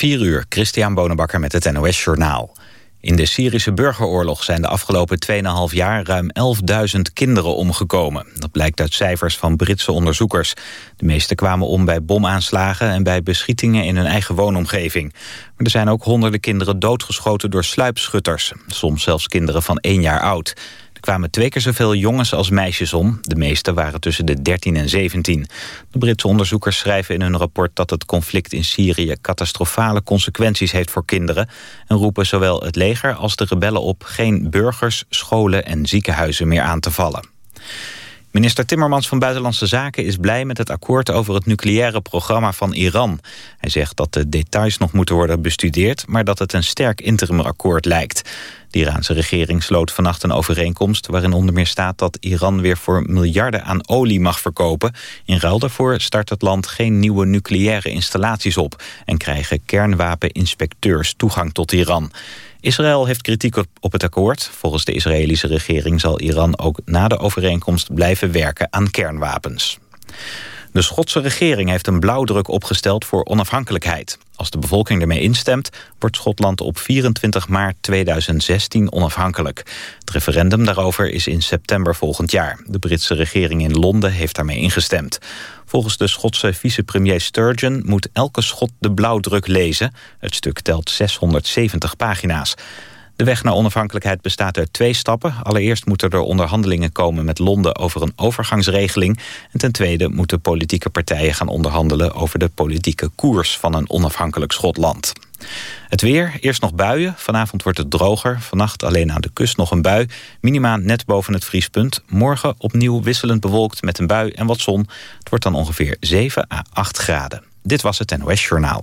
4 uur, Christian Bonenbakker met het NOS Journaal. In de Syrische burgeroorlog zijn de afgelopen 2,5 jaar ruim 11.000 kinderen omgekomen. Dat blijkt uit cijfers van Britse onderzoekers. De meeste kwamen om bij bomaanslagen en bij beschietingen in hun eigen woonomgeving. Maar er zijn ook honderden kinderen doodgeschoten door sluipschutters. Soms zelfs kinderen van 1 jaar oud. Er kwamen twee keer zoveel jongens als meisjes om. De meeste waren tussen de 13 en 17. De Britse onderzoekers schrijven in hun rapport dat het conflict in Syrië catastrofale consequenties heeft voor kinderen en roepen zowel het leger als de rebellen op geen burgers, scholen en ziekenhuizen meer aan te vallen. Minister Timmermans van Buitenlandse Zaken is blij met het akkoord over het nucleaire programma van Iran. Hij zegt dat de details nog moeten worden bestudeerd, maar dat het een sterk interimakkoord lijkt. De Iraanse regering sloot vannacht een overeenkomst waarin onder meer staat dat Iran weer voor miljarden aan olie mag verkopen. In ruil daarvoor start het land geen nieuwe nucleaire installaties op en krijgen kernwapeninspecteurs toegang tot Iran. Israël heeft kritiek op het akkoord. Volgens de Israëlische regering zal Iran ook na de overeenkomst blijven werken aan kernwapens. De Schotse regering heeft een blauwdruk opgesteld voor onafhankelijkheid. Als de bevolking ermee instemt, wordt Schotland op 24 maart 2016 onafhankelijk. Het referendum daarover is in september volgend jaar. De Britse regering in Londen heeft daarmee ingestemd. Volgens de Schotse vicepremier Sturgeon moet elke Schot de blauwdruk lezen. Het stuk telt 670 pagina's. De weg naar onafhankelijkheid bestaat uit twee stappen. Allereerst moeten er onderhandelingen komen met Londen over een overgangsregeling. En ten tweede moeten politieke partijen gaan onderhandelen... over de politieke koers van een onafhankelijk Schotland. Het weer, eerst nog buien. Vanavond wordt het droger. Vannacht alleen aan de kust nog een bui. Minima net boven het vriespunt. Morgen opnieuw wisselend bewolkt met een bui en wat zon. Het wordt dan ongeveer 7 à 8 graden. Dit was het NOS Journaal.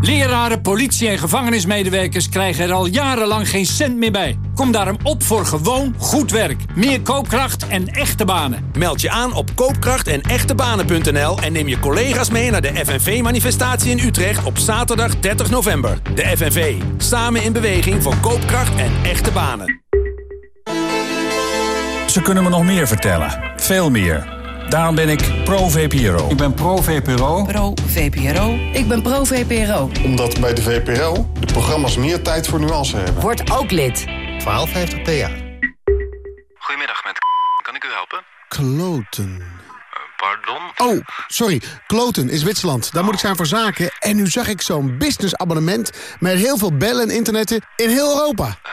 Leraren, politie en gevangenismedewerkers krijgen er al jarenlang geen cent meer bij. Kom daarom op voor gewoon goed werk. Meer koopkracht en echte banen. Meld je aan op koopkracht en echtebanen.nl en neem je collega's mee naar de FNV-manifestatie in Utrecht op zaterdag 30 november. De FNV, samen in beweging voor koopkracht en echte banen. Ze kunnen me nog meer vertellen. Veel meer. Daarom ben ik pro-VPRO. Ik ben pro-VPRO. Pro-VPRO. Ik ben pro-VPRO. Omdat bij de VPRO de programma's meer tijd voor nuance hebben. Word ook lid. 1250 PA. Goedemiddag, met kan ik u helpen? Kloten. Uh, pardon? Oh, sorry. Kloten is Zwitserland. Daar moet ik zijn voor zaken. En nu zag ik zo'n businessabonnement... met heel veel bellen en internetten in heel Europa. Uh,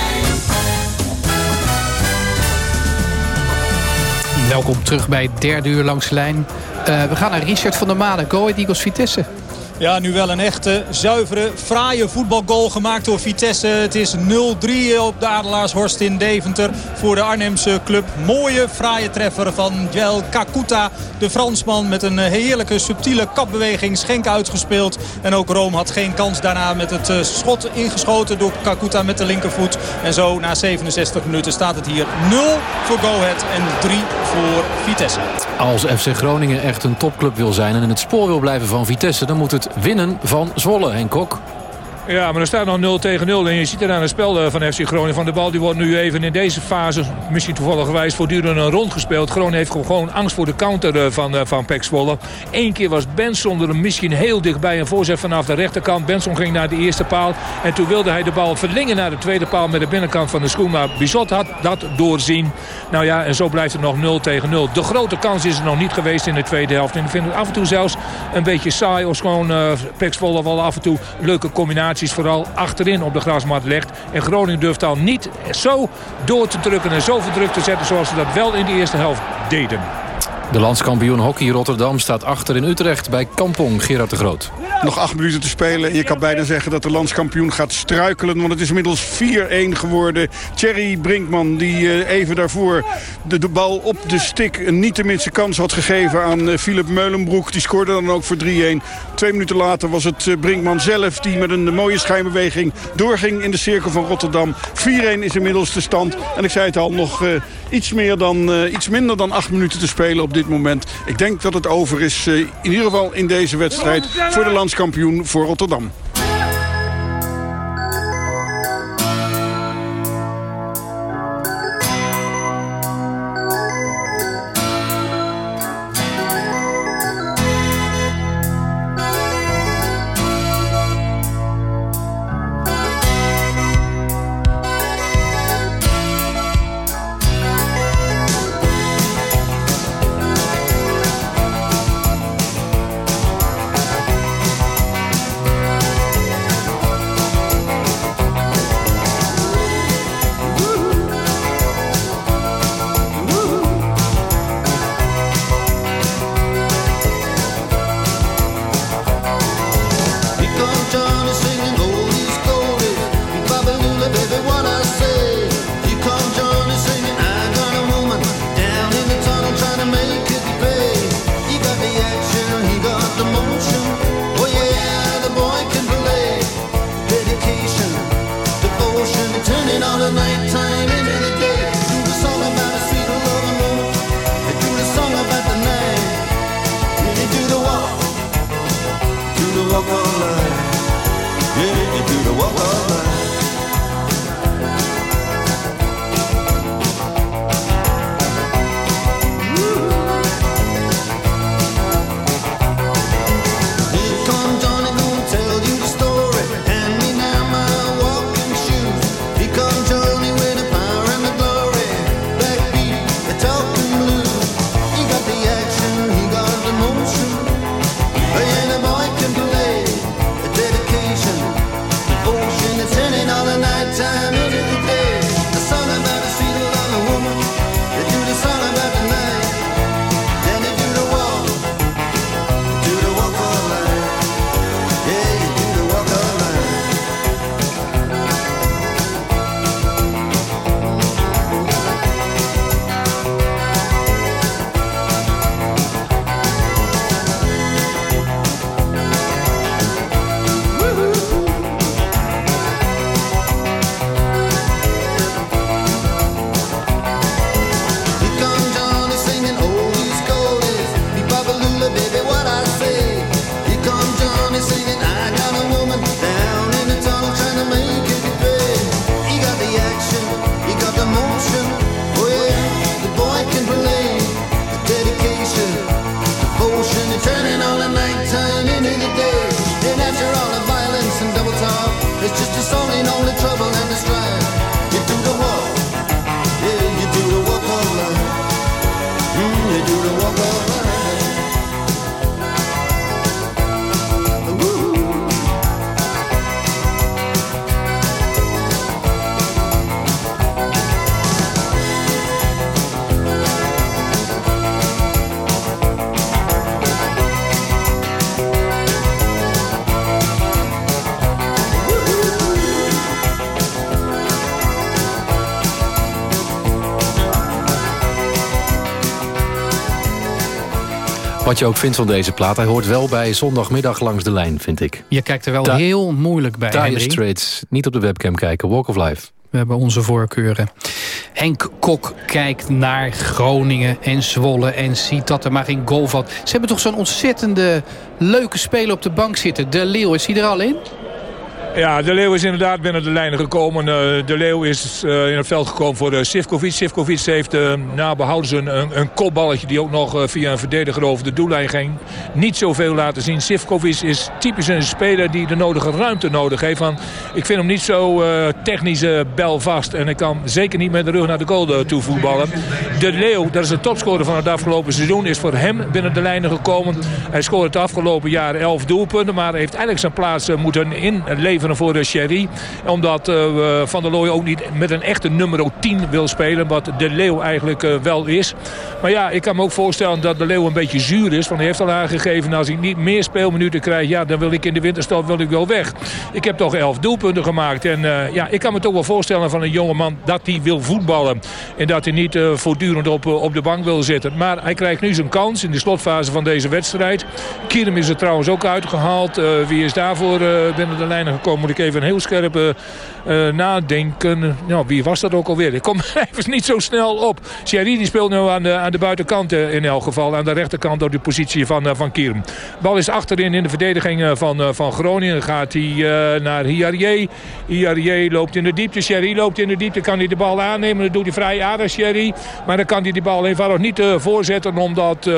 Welkom terug bij het derde uur langs de lijn. Uh, we gaan naar Richard van der Made, Go Ahead Eagles Vitesse. Ja, nu wel een echte, zuivere, fraaie voetbalgoal gemaakt door Vitesse. Het is 0-3 op de Adelaarshorst in Deventer voor de Arnhemse club. Mooie, fraaie treffer van Joel Kakuta. De Fransman met een heerlijke, subtiele kapbeweging. Schenk uitgespeeld. En ook Rome had geen kans daarna met het schot ingeschoten door Kakuta met de linkervoet. En zo na 67 minuten staat het hier 0 voor Go Ahead en 3 voor Vitesse. Als FC Groningen echt een topclub wil zijn en in het spoor wil blijven van Vitesse... dan moet het winnen van Zwolle, Henk Kok. Ja, maar er staat nog 0 tegen 0. En je ziet er aan het spel eh, van FC Groningen. Van de bal die wordt nu even in deze fase, misschien toevallig voortdurend een rond gespeeld. Groningen heeft gewoon angst voor de counter eh, van, uh, van Pek. Eén keer was Benson er misschien heel dichtbij. Een voorzet vanaf de rechterkant. Benson ging naar de eerste paal. En toen wilde hij de bal verlengen naar de tweede paal met de binnenkant van de schoen. Maar Bizot had dat doorzien. Nou ja, en zo blijft het nog 0 tegen 0. De grote kans is er nog niet geweest in de tweede helft. En ik vind het af en toe zelfs een beetje saai. Of gewoon uh, Pek wel af en toe leuke combinaties. Vooral achterin op de grasmat legt. En Groningen durft dan niet zo door te drukken en zo verdrukt te zetten... zoals ze dat wel in de eerste helft deden. De landskampioen hockey Rotterdam staat achter in Utrecht bij Kampong Gerard de Groot. Nog acht minuten te spelen en je kan bijna zeggen dat de landskampioen gaat struikelen. Want het is inmiddels 4-1 geworden. Thierry Brinkman die uh, even daarvoor de, de, bal op de stick een niet de minste kans had gegeven aan uh, Philip Meulenbroek. Die scoorde dan ook voor 3-1. Twee minuten later was het uh, Brinkman zelf die met een mooie schijnbeweging doorging in de cirkel van Rotterdam. 4-1 is inmiddels de stand. En ik zei het al, nog iets, meer dan, iets minder dan acht minuten te spelen op dit moment. Ik denk dat het over is, in ieder geval in deze wedstrijd, voor de landskampioen voor Rotterdam. Je ook vindt van deze plaat. Hij hoort wel bij zondagmiddag langs de lijn, vind ik. Je kijkt er wel Ta heel moeilijk bij, Dire Straits. Niet op de webcam kijken. Walk of Life. We hebben onze voorkeuren. Henk Kok kijkt naar Groningen en Zwolle en ziet dat er maar geen goal valt. Ze hebben toch zo'n ontzettende leuke speler op de bank zitten. De Leeuw, is hij er al in? Ja, de Leeuw is inderdaad binnen de lijnen gekomen. Uh, de Leeuw is uh, in het veld gekomen voor uh, Sivkovic. Sivkovic heeft na behouden een, een, kopballetje die ook nog via een verdediger over de doellijn ging. Niet zoveel laten zien. Sivkovic is typisch een speler die de nodige ruimte nodig heeft. Van, ik vind hem niet zo technisch belvast. En ik kan zeker niet met de rug naar de goal toe voetballen. De Leeuw, dat is de topscorer van het afgelopen seizoen, is voor hem binnen de lijnen gekomen. Hij scoorde het afgelopen jaar 11 doelpunten. Maar heeft eigenlijk zijn plaats moeten inleveren voor de Sherry. Omdat uh, Van der Looy ook niet met een echte nummer 10 wil spelen. Wat de Leeuw eigenlijk uh, wel is. Maar ja, ik kan me ook voorstellen dat de Leeuw een beetje zuur is. Want hij heeft al aangegeven als ik niet meer speelminuten krijg... ja, dan wil ik in de winterstop wil ik wel weg. Ik heb toch 11 doelpunten gemaakt. En uh, ja, ik kan me toch wel voorstellen van een jongeman dat hij wil voetballen. En dat hij niet voortdurend op, op de bank wil zitten. Maar hij krijgt nu zijn kans in de slotfase van deze wedstrijd. Kierm is er trouwens ook uitgehaald. wie is daarvoor binnen de lijnen gekomen? Moet ik even een heel scherpe uh, nadenken. Nou, wie was dat ook alweer? Ik kom even niet zo snel op. Thierry die speelt nu aan de, aan de buitenkant uh, in elk geval. Aan de rechterkant op de positie van, van Kierm. Bal is achterin in de verdediging van, van Groningen. Gaat hij naar Hiarie. Hiarie loopt in de diepte. Thierry loopt in de diepte. Kan hij de bal aannemen. Dat doet hij vrij aardig Thierry. Maar dan kan hij die bal eenvoudig niet voorzetten. Omdat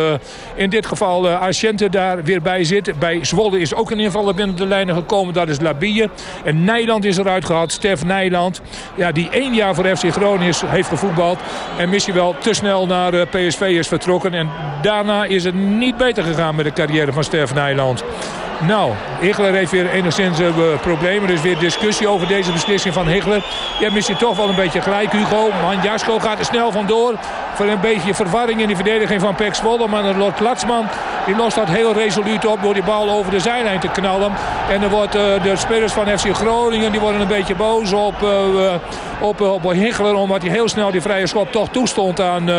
in dit geval Asciente daar weer bij zit. Bij Zwolle is ook een invaller binnen de lijnen gekomen. Dat is Labille. En Nijland is eruit gehad. Stef Nijland. Ja, die één jaar voor FC Groningen heeft gevoetbald. En misschien wel te snel naar eh, PSV is vertrokken. En daarna is het niet beter gegaan met de carrière van Stef Nijland. Nou, Higgler heeft weer enigszins uh, problemen. Er is weer discussie over deze beslissing van Higgler. Je hebt toch wel een beetje gelijk, Hugo. Manjasko gaat er snel vandoor. Voor een beetje verwarring in de verdediging van Pek Zwolle. Maar de Lord Latsman die lost dat heel resoluut op door die bal over de zijlijn te knallen. En dan wordt uh, de spelers van FC Groningen die worden een beetje boos op, uh, op, op. Omdat hij heel snel die vrije schop toch toestond aan,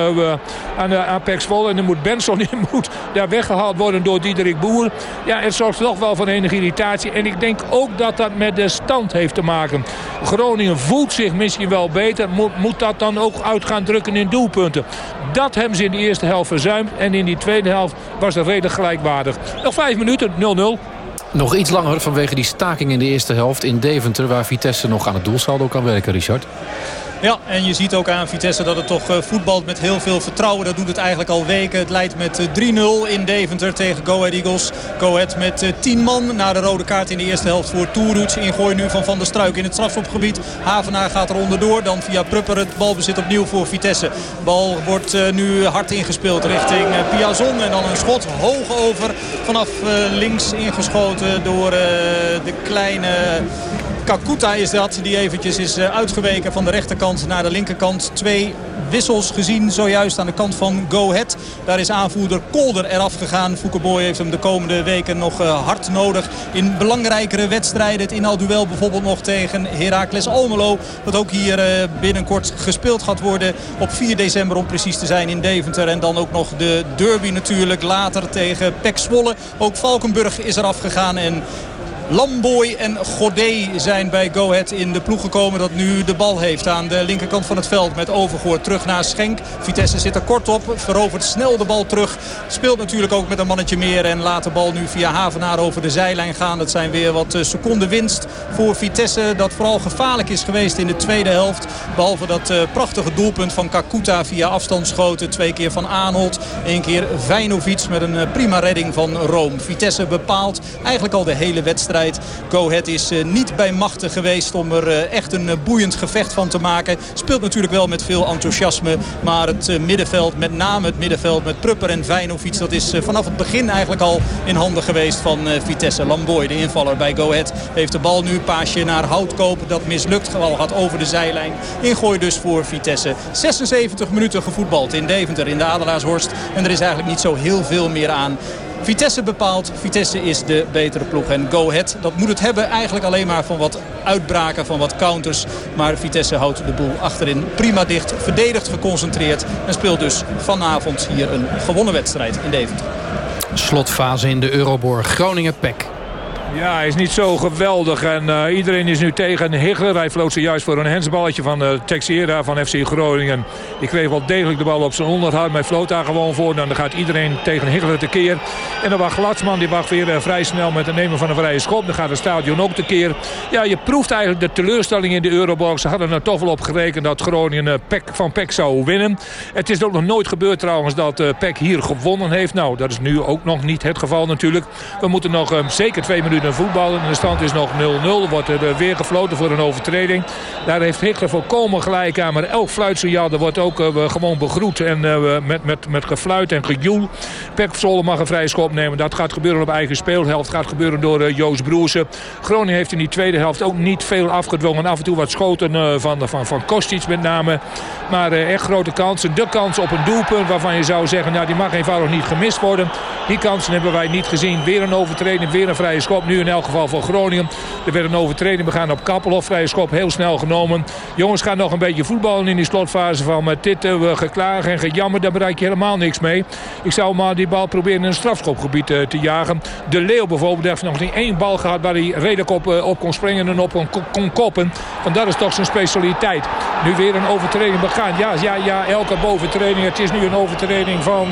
aan, aan Pek Zwolle. En dan moet Benson moet daar weggehaald worden door Diederik Boer. Ja, het zorgt toch wel voor enige irritatie. En ik denk ook dat dat met de stand heeft te maken. Groningen voelt zich misschien wel beter. Moet, moet dat dan ook uit gaan drukken in doelpunten. Dat hebben ze in de eerste helft verzuimd. En in die tweede helft was het redelijk gelijkwaardig. Nog vijf minuten, 0-0. Nog iets langer vanwege die staking in de eerste helft in Deventer... waar Vitesse nog aan het doelsaldo kan werken, Richard. Ja, en je ziet ook aan Vitesse dat het toch eh, voetbalt met heel veel vertrouwen. Dat doet het eigenlijk al weken. Het leidt met 3-0 eh, in Deventer tegen Go Ahead Eagles. Go Ahead met 10 eh, man na de rode kaart in de eerste helft voor Toeruts. Ingooi nu van Van der Struik in het strafschopgebied. Havenaar gaat er onderdoor. Dan via Prupper het balbezit opnieuw voor Vitesse. Bal wordt nu hard ingespeeld richting Piazon. En dan een schot hoog over vanaf links ingeschoten door de kleine Kakuta is dat. Die eventjes is eh, uitgeweken van de rechterkant naar de linkerkant. Twee wissels gezien zojuist aan de kant van Go Ahead. Daar is aanvoerder Kolder eraf gegaan. Foukeboy heeft hem de komende weken nog eh, hard nodig. In belangrijkere wedstrijden. Het inhaalduel bijvoorbeeld nog tegen Heracles Almelo. Dat ook hier eh, binnenkort gespeeld gaat worden. Op 4 december om precies te zijn in Deventer. En dan ook nog de derby natuurlijk later tegen Pek Zwolle. Ook Valkenburg is eraf gegaan. En Lamboy en Godet zijn bij Go Ahead in de ploeg gekomen dat nu de bal heeft aan de linkerkant van het veld met Overgoor terug naar Schenk. Vitesse zit er kort op, verovert snel de bal terug. Speelt natuurlijk ook met een mannetje meer en laat de bal nu via Havenaar over de zijlijn gaan. Dat zijn weer wat eh, seconden winst voor Vitesse dat vooral gevaarlijk is geweest in de tweede helft. Behalve dat uh, prachtige doelpunt van Kakuta via afstandsschoten. Twee keer van Aanholt, één keer Vijnovic met een eh, prima redding van Rome. Vitesse bepaalt eigenlijk al de hele wedstrijd Go Ahead is eh, niet bij machten geweest om er eh, echt een eh, boeiend gevecht van te maken. Speelt natuurlijk wel met veel enthousiasme. Maar het middenveld, met name het middenveld met Prupper en Vijnovic... dat is vanaf het begin eigenlijk al in handen geweest van Vitesse. Lamboy, de invaller bij Go Ahead, heeft de bal nu. Paasje naar Houtkoop, dat mislukt. Bal gaat over de zijlijn. Ingooi dus voor Vitesse. 76 minuten gevoetbald in Deventer, in de Adelaarshorst. En er is eigenlijk niet zo heel veel meer aan. Vitesse bepaalt. Vitesse is de betere ploeg. En Go Ahead, dat moet het hebben eigenlijk alleen maar van wat uitbraken, van wat counters. Maar Vitesse houdt de boel achterin prima dicht. Verdedigt geconcentreerd. En speelt dus vanavond hier een gewonnen wedstrijd in Deventer. Slotfase in de Euroborg. Groningen-Pek. Ja, hij is niet zo geweldig. En uh, iedereen is nu tegen Higler. Hij floot zojuist voor een hensballetje van uh, Texera van FC Groningen. Die kreeg wel degelijk de bal op zijn onderhoud. Maar floot daar gewoon voor. Dan gaat iedereen tegen Higler tekeer. En dan wacht Glatsman. Die wacht weer uh, vrij snel met het nemen van een vrije schop. Dan gaat het stadion ook tekeer. Ja, je proeft eigenlijk de teleurstelling in de Eurobox. Ze hadden er toch wel op gerekend dat Groningen Pek van Pek zou winnen. Het is ook nog nooit gebeurd trouwens dat Pek hier gewonnen heeft. Nou, dat is nu ook nog niet het geval natuurlijk. We moeten nog zeker twee minuten voetballen. En de stand is nog 0-0. Wordt er weer gefloten voor een overtreding. Daar heeft Hichler volkomen gelijk aan. Maar elk fluitsignaal wordt ook uh, gewoon begroet. En uh, met, met, met gefluit en gejoel. Pek Zwolle mag een vrije schop nemen. Dat gaat gebeuren op eigen speelhelft. gaat gebeuren door uh, Joost Broersen. Groningen heeft in die tweede helft ook niet veel afgedwongen. Af en toe wat schoten van, van, van Kostic met name. Maar echt grote kansen. De kans op een doelpunt waarvan je zou zeggen... Nou, die mag eenvoudig niet gemist worden. Die kansen hebben wij niet gezien. Weer een overtreding, weer een vrije schop. Nu in elk geval voor Groningen. Er werd een overtreding begaan op Kappelhof. Vrije schop heel snel genomen. Jongens gaan nog een beetje voetballen in die slotfase van met dit uh, geklagen en gejammer. Daar bereik je helemaal niks mee. Ik zou maar die bal proberen in een strafschopgebied uh, te jagen. De Leeuw bijvoorbeeld heeft nog niet één bal gehad waar hij redelijk op, op kon springen en op kon, kon koppen. Want dat is toch zijn specialiteit. Nu weer een overtreding begaan. Ja, ja, ja, elke overtreding. Het is nu een overtreding van,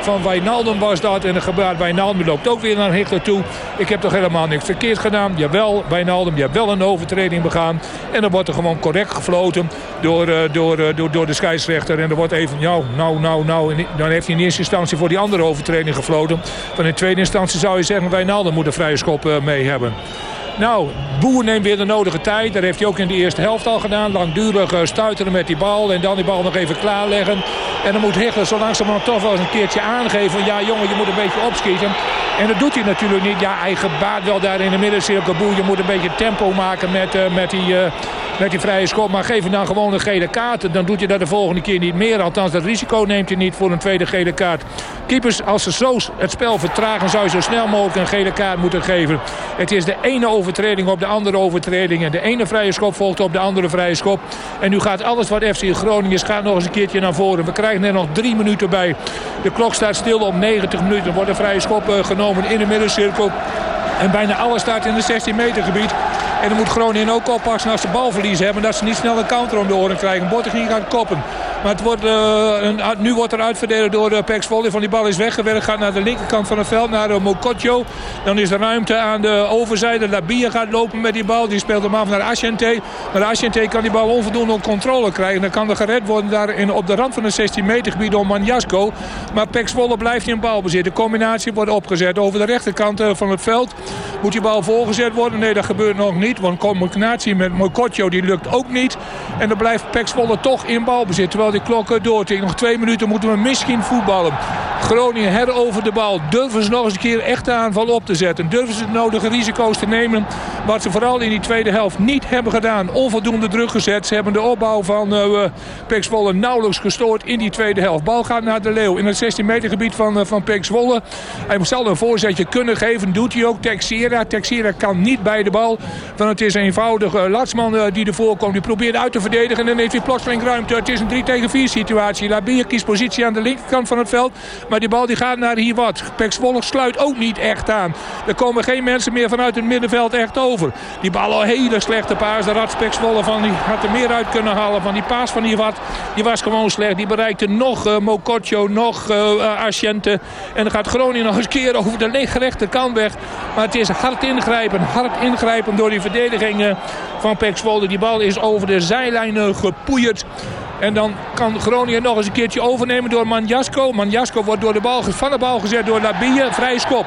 van Wijnaldum was dat. En de gebaat Wijnaldum loopt ook weer naar Hichter toe. Ik heb toch helemaal niks verkeerd gedaan. Jawel, Wijnaldum, je hebt wel een overtreding begaan. En dan wordt er gewoon correct gefloten door, uh, door, uh, door, door de scheidsrechter. En er wordt even, nou, nou, nou, nou. Dan heeft hij in eerste instantie voor die andere overtreding gefloten. Van in tweede instantie zou je zeggen, Wijnaldum moet een vrije schop uh, mee hebben. Nou, Boer neemt weer de nodige tijd. Dat heeft hij ook in de eerste helft al gedaan. Langdurig stuiteren met die bal. En dan die bal nog even klaarleggen. En dan moet Hichler zo langzamerhand toch wel eens een keertje aangeven. Ja jongen, je moet een beetje opschieten. En dat doet hij natuurlijk niet. Ja, hij gebaat wel daar in de middencirkel. Boer, je moet een beetje tempo maken met, uh, met die... Uh, met die vrije schop. Maar geef hem dan gewoon een gele kaart. Dan doet je dat de volgende keer niet meer. Althans, dat risico neemt je niet voor een tweede gele kaart. Keepers, als ze zo het spel vertragen... zou je zo snel mogelijk een gele kaart moeten geven. Het is de ene overtreding op de andere overtreding. En de ene vrije schop volgt op de andere vrije schop. En nu gaat alles wat FC Groningen is... gaat nog eens een keertje naar voren. We krijgen er nog drie minuten bij. De klok staat stil op 90 minuten. Er wordt een vrije schop uh, genomen in de middencirkel. En bijna alles staat in de 16 meter gebied. En dan moet Groningen ook oppassen als ze balverlies hebben. Dat ze niet snel een counter om de oren krijgen. Bottegien gaat koppen. Maar het wordt, een, nu wordt er uitverdedigd door uh, Pex Volley. Van die bal is weggewerkt. Gaat naar de linkerkant van het veld. Naar uh, Mokotjo. Dan is er ruimte aan de overzijde. Labia gaat lopen met die bal. Die speelt hem af naar Asciente. Maar Asciente kan die bal onvoldoende op controle krijgen. Dan kan er gered worden daar in, op de rand van het 16 meter gebied door Manjasko. Maar Pex Volley blijft in balbezit. De combinatie wordt opgezet over de rechterkant van het veld. Moet die bal voorgezet worden? Nee, dat gebeurt nog niet. Want combinatie met Mokotjo die lukt ook niet. En dan blijft Pex Volley toch in balbezit. Terwijl die klok doortikt. Nog twee minuten moeten we misschien voetballen. Groningen herover de bal. Durven ze nog eens een keer echt de aanval op te zetten. Durven ze de nodige risico's te nemen. Wat ze vooral in die tweede helft niet hebben gedaan. Onvoldoende druk gezet. Ze hebben de opbouw van uh, Pek nauwelijks gestoord in die tweede helft. Bal gaat naar de Leeuw in het 16 meter gebied van, uh, van Pek Zwolle. Hij zal een voorzetje kunnen geven. Doet hij ook. Texera. Texera kan niet bij de bal. Want het is eenvoudig. Uh, Latsman uh, die ervoor komt. Die probeert uit te verdedigen. En dan heeft hij plotseling ruimte. Het is een 3 tegen 4 situatie. Labier kiest positie aan de linkerkant van het veld. Maar die bal die gaat naar hier wat. Pek sluit ook niet echt aan. Er komen geen mensen meer vanuit het middenveld echt over. Die bal al hele slechte paas. De rad Pek van die had er meer uit kunnen halen. Van die paas van hier wat. Die was gewoon slecht. Die bereikte nog uh, Mokotjo, nog uh, Asciente. En dan gaat Groningen nog eens keer over de rechterkant weg. Maar het is hard ingrijpen. Hard ingrijpen door die verdediging van Pek. Die bal is over de zijlijnen gepoeierd. En dan kan Groningen nog eens een keertje overnemen door Manjasko. Manjasko wordt door de bal, van de bal gezet door Labille. Vrije schop.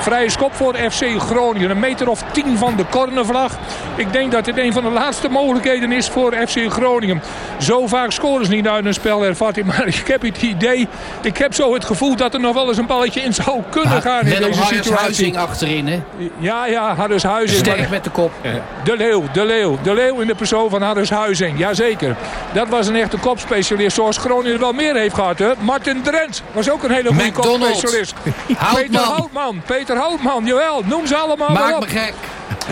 Vrije schop voor FC Groningen. Een meter of tien van de cornervlag. Ik denk dat dit een van de laatste mogelijkheden is voor FC Groningen. Zo vaak scoren ze niet uit een spel, ervat Maar ik heb het idee, ik heb zo het gevoel dat er nog wel eens een balletje in zou kunnen gaan in deze situatie. Huizing achterin, hè? Ja, ja, Harris Huizing. Sterk met de kop. De Leeuw, de Leeuw. De Leeuw in de persoon van Harris Huizing. Jazeker. Dat was een echte kopspecialist zoals Groningen wel meer heeft gehad. Hè? Martin Drent was ook een hele goede kopspecialist. Peter Houtman. Peter Houtman, jawel. Noem ze allemaal Maak me gek.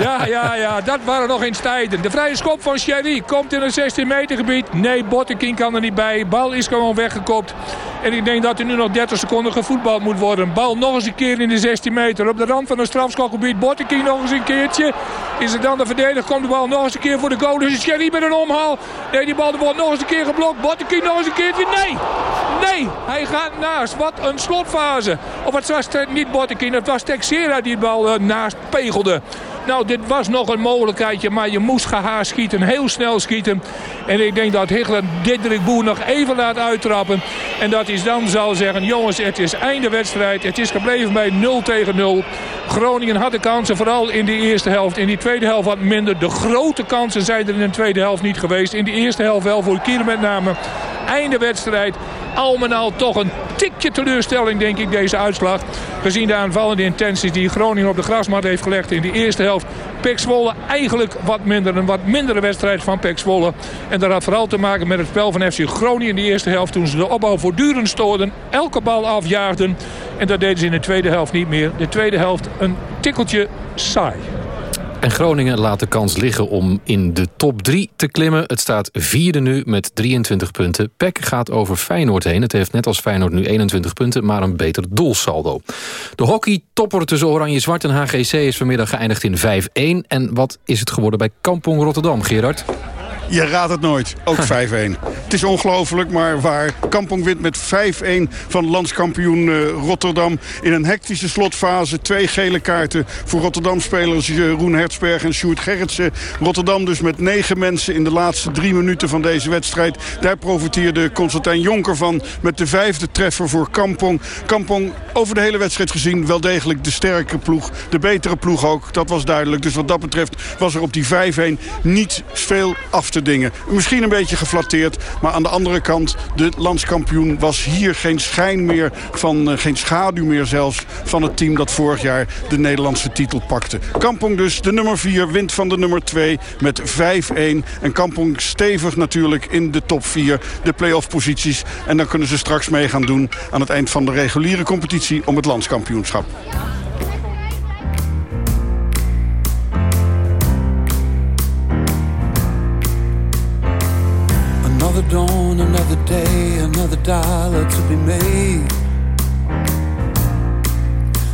Ja, ja, ja, dat waren nog eens tijden. De vrije schop van Sherry komt in het 16 meter gebied. Nee, Bottekin kan er niet bij. Bal is gewoon weggekopt. En ik denk dat er nu nog 30 seconden gevoetbald moet worden. Bal nog eens een keer in de 16 meter. Op de rand van het strafschopgebied. Bottekin nog eens een keertje. Is het dan de verdediger? Komt de bal nog eens een keer voor de goal. Dus Sherry met een omhaal. Nee, die bal wordt nog eens een keer geblokt. Bottekin nog eens een keertje. Nee! Nee! Hij gaat naast. Wat een slotfase. Of het was niet Bottekin. Het was Texera die de bal uh, naast pegelde. Nou, dit was nog een mogelijkheidje, maar je moest gehaast schieten. Heel snel schieten. En ik denk dat Hichler Diederik Boer nog even laat uittrappen. En dat hij dan zal zeggen, jongens, het is einde wedstrijd. Het is gebleven bij 0 tegen 0. Groningen had de kansen, vooral in de eerste helft. In die tweede helft wat minder. De grote kansen zijn er in de tweede helft niet geweest. In de eerste helft wel voor Kier met name. Einde wedstrijd. Al toch een tikje teleurstelling, denk ik, deze uitslag. Gezien de aanvallende intenties die Groningen op de grasmat heeft gelegd in de eerste helft. Pek Zwolle eigenlijk wat minder. Een wat mindere wedstrijd van Pek. En dat had vooral te maken met het spel van FC Groningen in de eerste helft. Toen ze de opbouw voortdurend stoorden. Elke bal afjaagden. En dat deden ze in de tweede helft niet meer. De tweede helft een tikkeltje saai. En Groningen laat de kans liggen om in de top 3 te klimmen. Het staat vierde nu met 23 punten. PEC gaat over Feyenoord heen. Het heeft net als Feyenoord nu 21 punten, maar een beter doelsaldo. De hockey-topper tussen Oranje-Zwart en HGC is vanmiddag geëindigd in 5-1. En wat is het geworden bij Kampong Rotterdam, Gerard? Je raadt het nooit. Ook 5-1. Het is ongelooflijk, maar waar. Kampong wint met 5-1 van landskampioen uh, Rotterdam. In een hectische slotfase. Twee gele kaarten voor Rotterdam-spelers Jeroen Hertzberg en Sjoerd Gerritsen. Rotterdam dus met negen mensen in de laatste drie minuten van deze wedstrijd. Daar profiteerde Constantijn Jonker van met de vijfde treffer voor Kampong. Kampong over de hele wedstrijd gezien wel degelijk de sterke ploeg. De betere ploeg ook, dat was duidelijk. Dus wat dat betreft was er op die 5-1 niet veel af te dingen. Misschien een beetje geflatteerd, maar aan de andere kant... de landskampioen was hier geen schijn meer van, uh, geen schaduw meer zelfs... van het team dat vorig jaar de Nederlandse titel pakte. Kampong dus, de nummer 4, wint van de nummer 2 met 5-1. En Kampong stevig natuurlijk in de top 4, de play-off posities. En dan kunnen ze straks mee gaan doen aan het eind van de reguliere competitie... om het landskampioenschap. Day, another dollar to be made.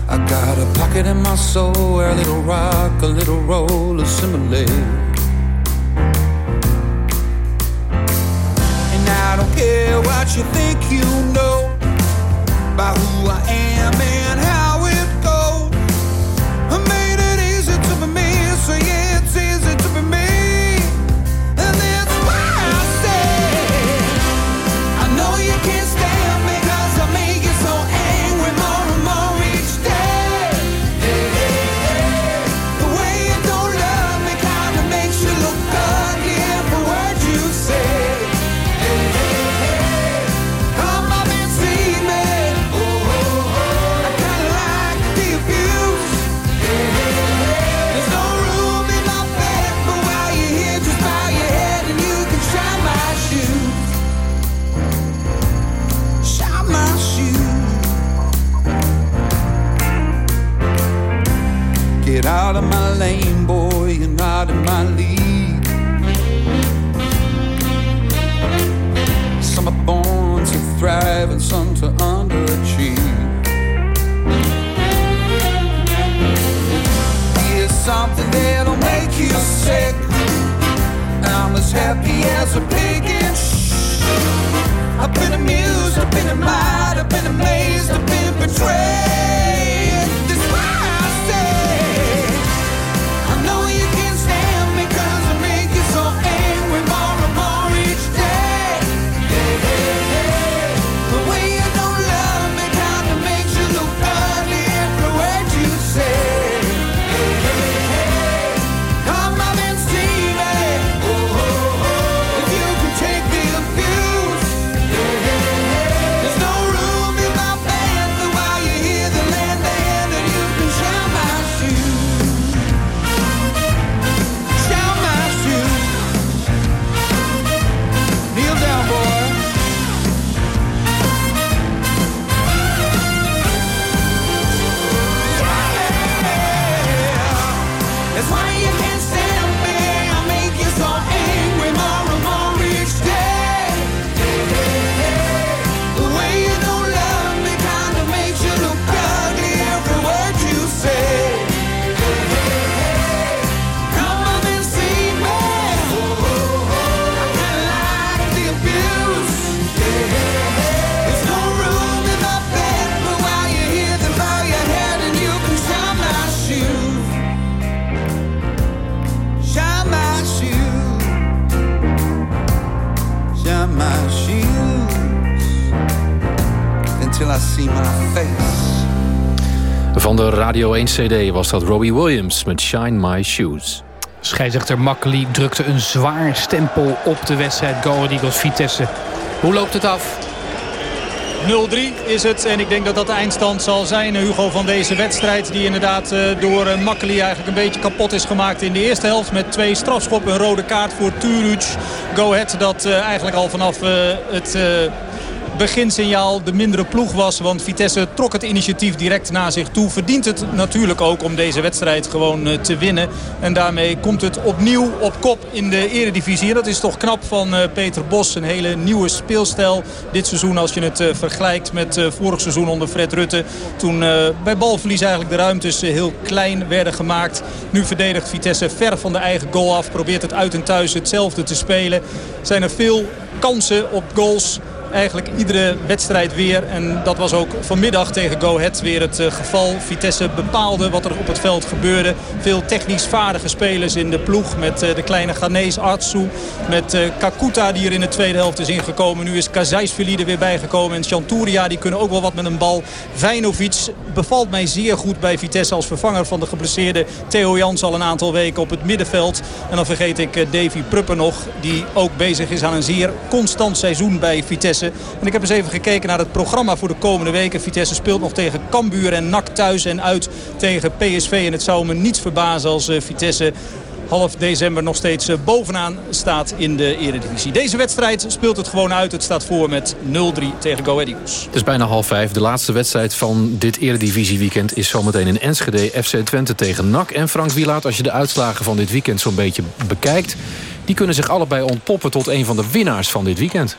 I got a pocket in my soul where a little rock, a little roll assimilate. And I don't care what you think you know about who I am and how Radio 1 CD was dat Robbie Williams met Shine My Shoes. Scheidsrechter Makkeli drukte een zwaar stempel op de wedstrijd Go Ahead Eagles Vitesse. Hoe loopt het af? 0-3 is het. En ik denk dat dat de eindstand zal zijn, Hugo, van deze wedstrijd. Die inderdaad uh, door uh, Makkeli eigenlijk een beetje kapot is gemaakt in de eerste helft. Met twee strafschoppen, een rode kaart voor Turuc. Go Ahead dat uh, eigenlijk al vanaf het beginsignaal de mindere ploeg was. Want Vitesse trok het initiatief direct naar zich toe. Verdient het natuurlijk ook om deze wedstrijd gewoon uh, te winnen. En daarmee komt het opnieuw op kop in de eredivisie. En dat is toch knap van uh, Peter Bos. Een hele nieuwe speelstijl dit seizoen als je het uh, vergelijkt met vorig seizoen onder Fred Rutte. Toen bij balverlies eigenlijk de ruimtes heel klein werden gemaakt. Nu verdedigt Vitesse ver van de eigen goal af. Probeert het uit en thuis hetzelfde te spelen. Zijn er veel kansen op goals eigenlijk iedere wedstrijd weer. En dat was ook vanmiddag tegen Go Ahead weer het uh, geval. Vitesse bepaalde wat er op het veld gebeurde. Veel technisch vaardige spelers in de ploeg. Met uh, de kleine Ghanese Artsu. Met uh, Kakuta die er in de tweede helft is ingekomen. Nu is er weer bijgekomen. En Chanturia die kunnen ook wel wat met een bal. Vijnovic bevalt mij zeer goed bij Vitesse als vervanger van de geblesseerde Theo Jans al een aantal weken op het middenveld. En dan vergeet ik Davy Pruppen nog. Die ook bezig is aan een zeer constant seizoen bij Vitesse. En ik heb eens even gekeken naar het programma voor de komende weken. Vitesse speelt nog tegen Cambuur en NAC thuis en uit tegen PSV. En het zou me niets verbazen als eh, Vitesse half december nog steeds eh, bovenaan staat in de eredivisie. Deze wedstrijd speelt het gewoon uit. Het staat voor met 0-3 tegen Go Ahead Eagles. Het is bijna half vijf. De laatste wedstrijd van dit eredivisieweekend is zometeen in Enschede. FC Twente tegen NAC. En Frank Wielaert, als je de uitslagen van dit weekend zo'n beetje bekijkt... die kunnen zich allebei ontpoppen tot een van de winnaars van dit weekend.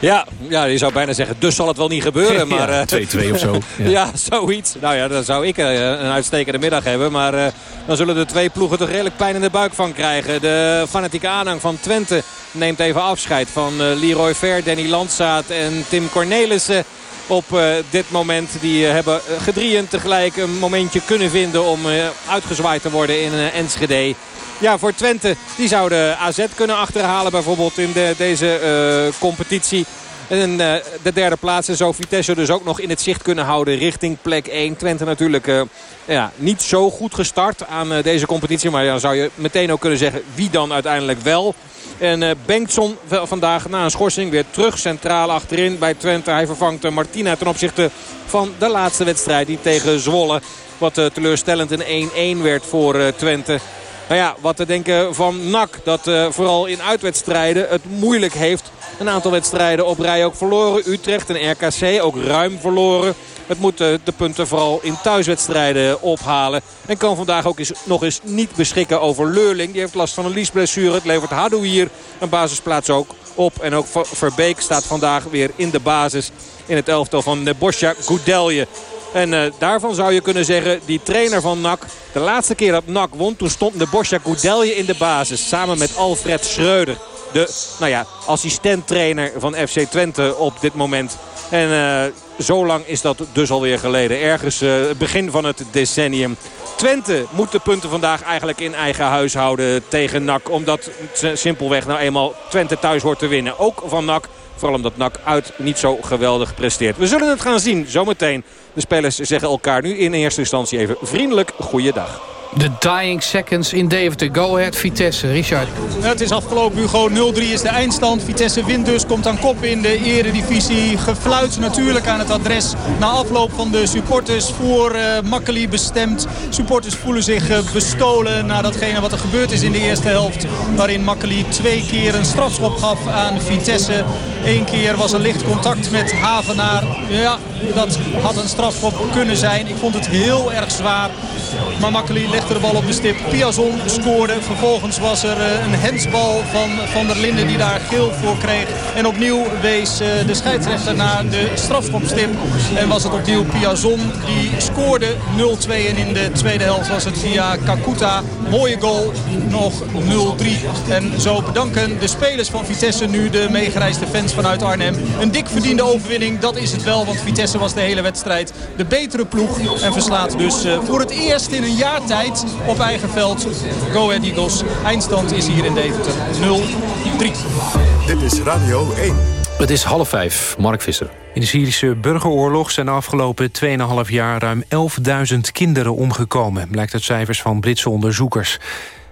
Ja, ja, je zou bijna zeggen, dus zal het wel niet gebeuren. Maar, 2-2 uh, of zo. Ja. ja. zoiets. Nou ja, dan zou ik uh, een uitstekende middag hebben. Maar uh, dan zullen de twee ploegen toch redelijk pijn in de buik van krijgen. De fanatieke aanhang van Twente neemt even afscheid van Leroy Ver, Danny Landsaat en Tim Cornelissen op dit moment. Die hebben gedrieën tegelijk een momentje kunnen vinden om uitgezwaaid te worden in Enschede. Ja, voor Twente, die zouden AZ kunnen achterhalen bijvoorbeeld in de, deze competitie. En uh, de derde plaats en zo Vitesse dus ook nog in het zicht kunnen houden richting plek 1. Twente natuurlijk uh, ja, niet zo goed gestart aan deze competitie. Maar dan zou je meteen ook kunnen zeggen wie dan uiteindelijk wel. En Bengtson vandaag na een schorsing weer terug centraal achterin bij Twente. Hij vervangt Martina ten opzichte van de laatste wedstrijd die tegen Zwolle. Wat teleurstellend een 1-1 werd voor Twente. Nou ja, wat te denken van NAC. Dat uh, vooral in uitwedstrijden het moeilijk heeft. Een aantal wedstrijden op rij ook verloren. Utrecht en RKC ook ruim verloren. Het moet uh, de punten vooral in thuiswedstrijden ophalen. En kan vandaag ook eens, nog eens niet beschikken over Leurling. Die heeft last van een liesblessure. Het levert Hadou hier een basisplaats ook op. En ook Verbeek staat vandaag weer in de basis in het elftal van Bosja Goudelje. En uh, daarvan zou je kunnen zeggen, die trainer van NAC... de laatste keer dat NAC won, toen stond de Bosja Goudelje in de basis. Samen met Alfred Schreuder. De nou ja, assistenttrainer van FC Twente op dit moment. En uh, zo lang is dat dus alweer geleden. Ergens uh, begin van het decennium. Twente moet de punten vandaag eigenlijk in eigen huis houden tegen NAC. Omdat simpelweg nou eenmaal Twente thuis hoort te winnen. Ook van NAC. Vooral omdat NAC uit niet zo geweldig presteert. We zullen het gaan zien zometeen. De spelers zeggen elkaar nu in eerste instantie even vriendelijk goeiedag. De dying seconds in Deventer. Go ahead Vitesse. Richard. Het is afgelopen Hugo. 0-3 is de eindstand. Vitesse wint dus. Komt aan kop in de eredivisie. Gefluit natuurlijk aan het adres. Na afloop van de supporters voor uh, bestemd. Supporters voelen zich uh, bestolen na datgene wat er gebeurd is in de eerste helft. Waarin Makkeli twee keer een strafschop gaf aan Vitesse. Eén keer was er licht contact met Havenaar. Ja, dat had een strafschop kunnen zijn. Ik vond het heel erg zwaar. Maar Makkeli legde de bal op de stip. Piazon scoorde. Vervolgens was er een hensbal van Van der Linden die daar geel voor kreeg. En opnieuw wees de scheidsrechter naar de strafschopstip. En was het opnieuw Piazon die scoorde 0-2. En in de tweede helft was het via Kakuta. Mooie goal. Nog 0-3. En zo bedanken de spelers van Vitesse nu de meegereisde fans vanuit Arnhem. Een dik verdiende overwinning. Dat is het wel. Want Vitesse was de hele wedstrijd de betere ploeg. En verslaat dus voor het eerst in een jaar tijd op eigen veld. Go Ahead Eagles. Eindstand is hier in Deventer 0-3. Dit is Radio 1. Het is half vijf, Mark Visser. In de Syrische burgeroorlog zijn de afgelopen 2,5 jaar ruim 11.000 kinderen omgekomen, blijkt uit cijfers van Britse onderzoekers.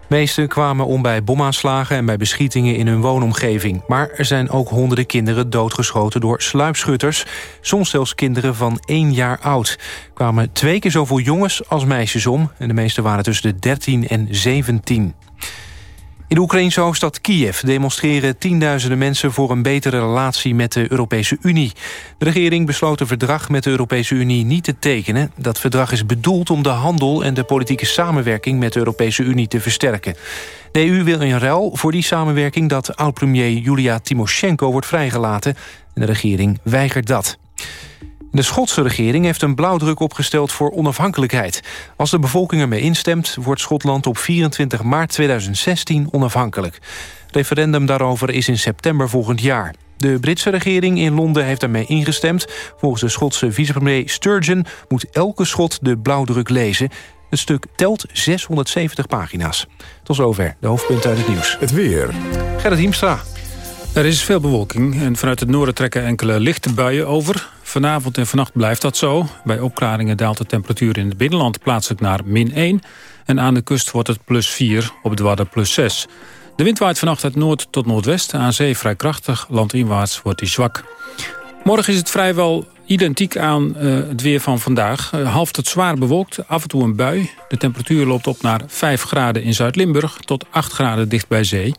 De meeste kwamen om bij bomaanslagen en bij beschietingen in hun woonomgeving. Maar er zijn ook honderden kinderen doodgeschoten door sluipschutters. Soms zelfs kinderen van één jaar oud. Kwamen twee keer zoveel jongens als meisjes om. En de meeste waren tussen de 13 en 17. In de Oekraïnse hoofdstad Kiev demonstreren tienduizenden mensen... voor een betere relatie met de Europese Unie. De regering besloot een verdrag met de Europese Unie niet te tekenen. Dat verdrag is bedoeld om de handel en de politieke samenwerking... met de Europese Unie te versterken. De EU wil in ruil voor die samenwerking... dat oud-premier Julia Timoshenko wordt vrijgelaten. En de regering weigert dat. De Schotse regering heeft een blauwdruk opgesteld voor onafhankelijkheid. Als de bevolking ermee instemt, wordt Schotland op 24 maart 2016 onafhankelijk. Referendum daarover is in september volgend jaar. De Britse regering in Londen heeft daarmee ingestemd. Volgens de Schotse vicepremier Sturgeon moet elke Schot de blauwdruk lezen. Het stuk telt 670 pagina's. Tot zover de hoofdpunten uit het nieuws. Het weer. Gerrit Hiemstra. Er is veel bewolking en vanuit het noorden trekken enkele lichte buien over. Vanavond en vannacht blijft dat zo. Bij opklaringen daalt de temperatuur in het binnenland plaatselijk naar min 1. En aan de kust wordt het plus 4, op de Wadden plus 6. De wind waait vannacht uit noord tot noordwest. Aan zee vrij krachtig, landinwaarts wordt hij zwak. Morgen is het vrijwel identiek aan uh, het weer van vandaag. Uh, half tot zwaar bewolkt, af en toe een bui. De temperatuur loopt op naar 5 graden in Zuid-Limburg... tot 8 graden dicht bij zee.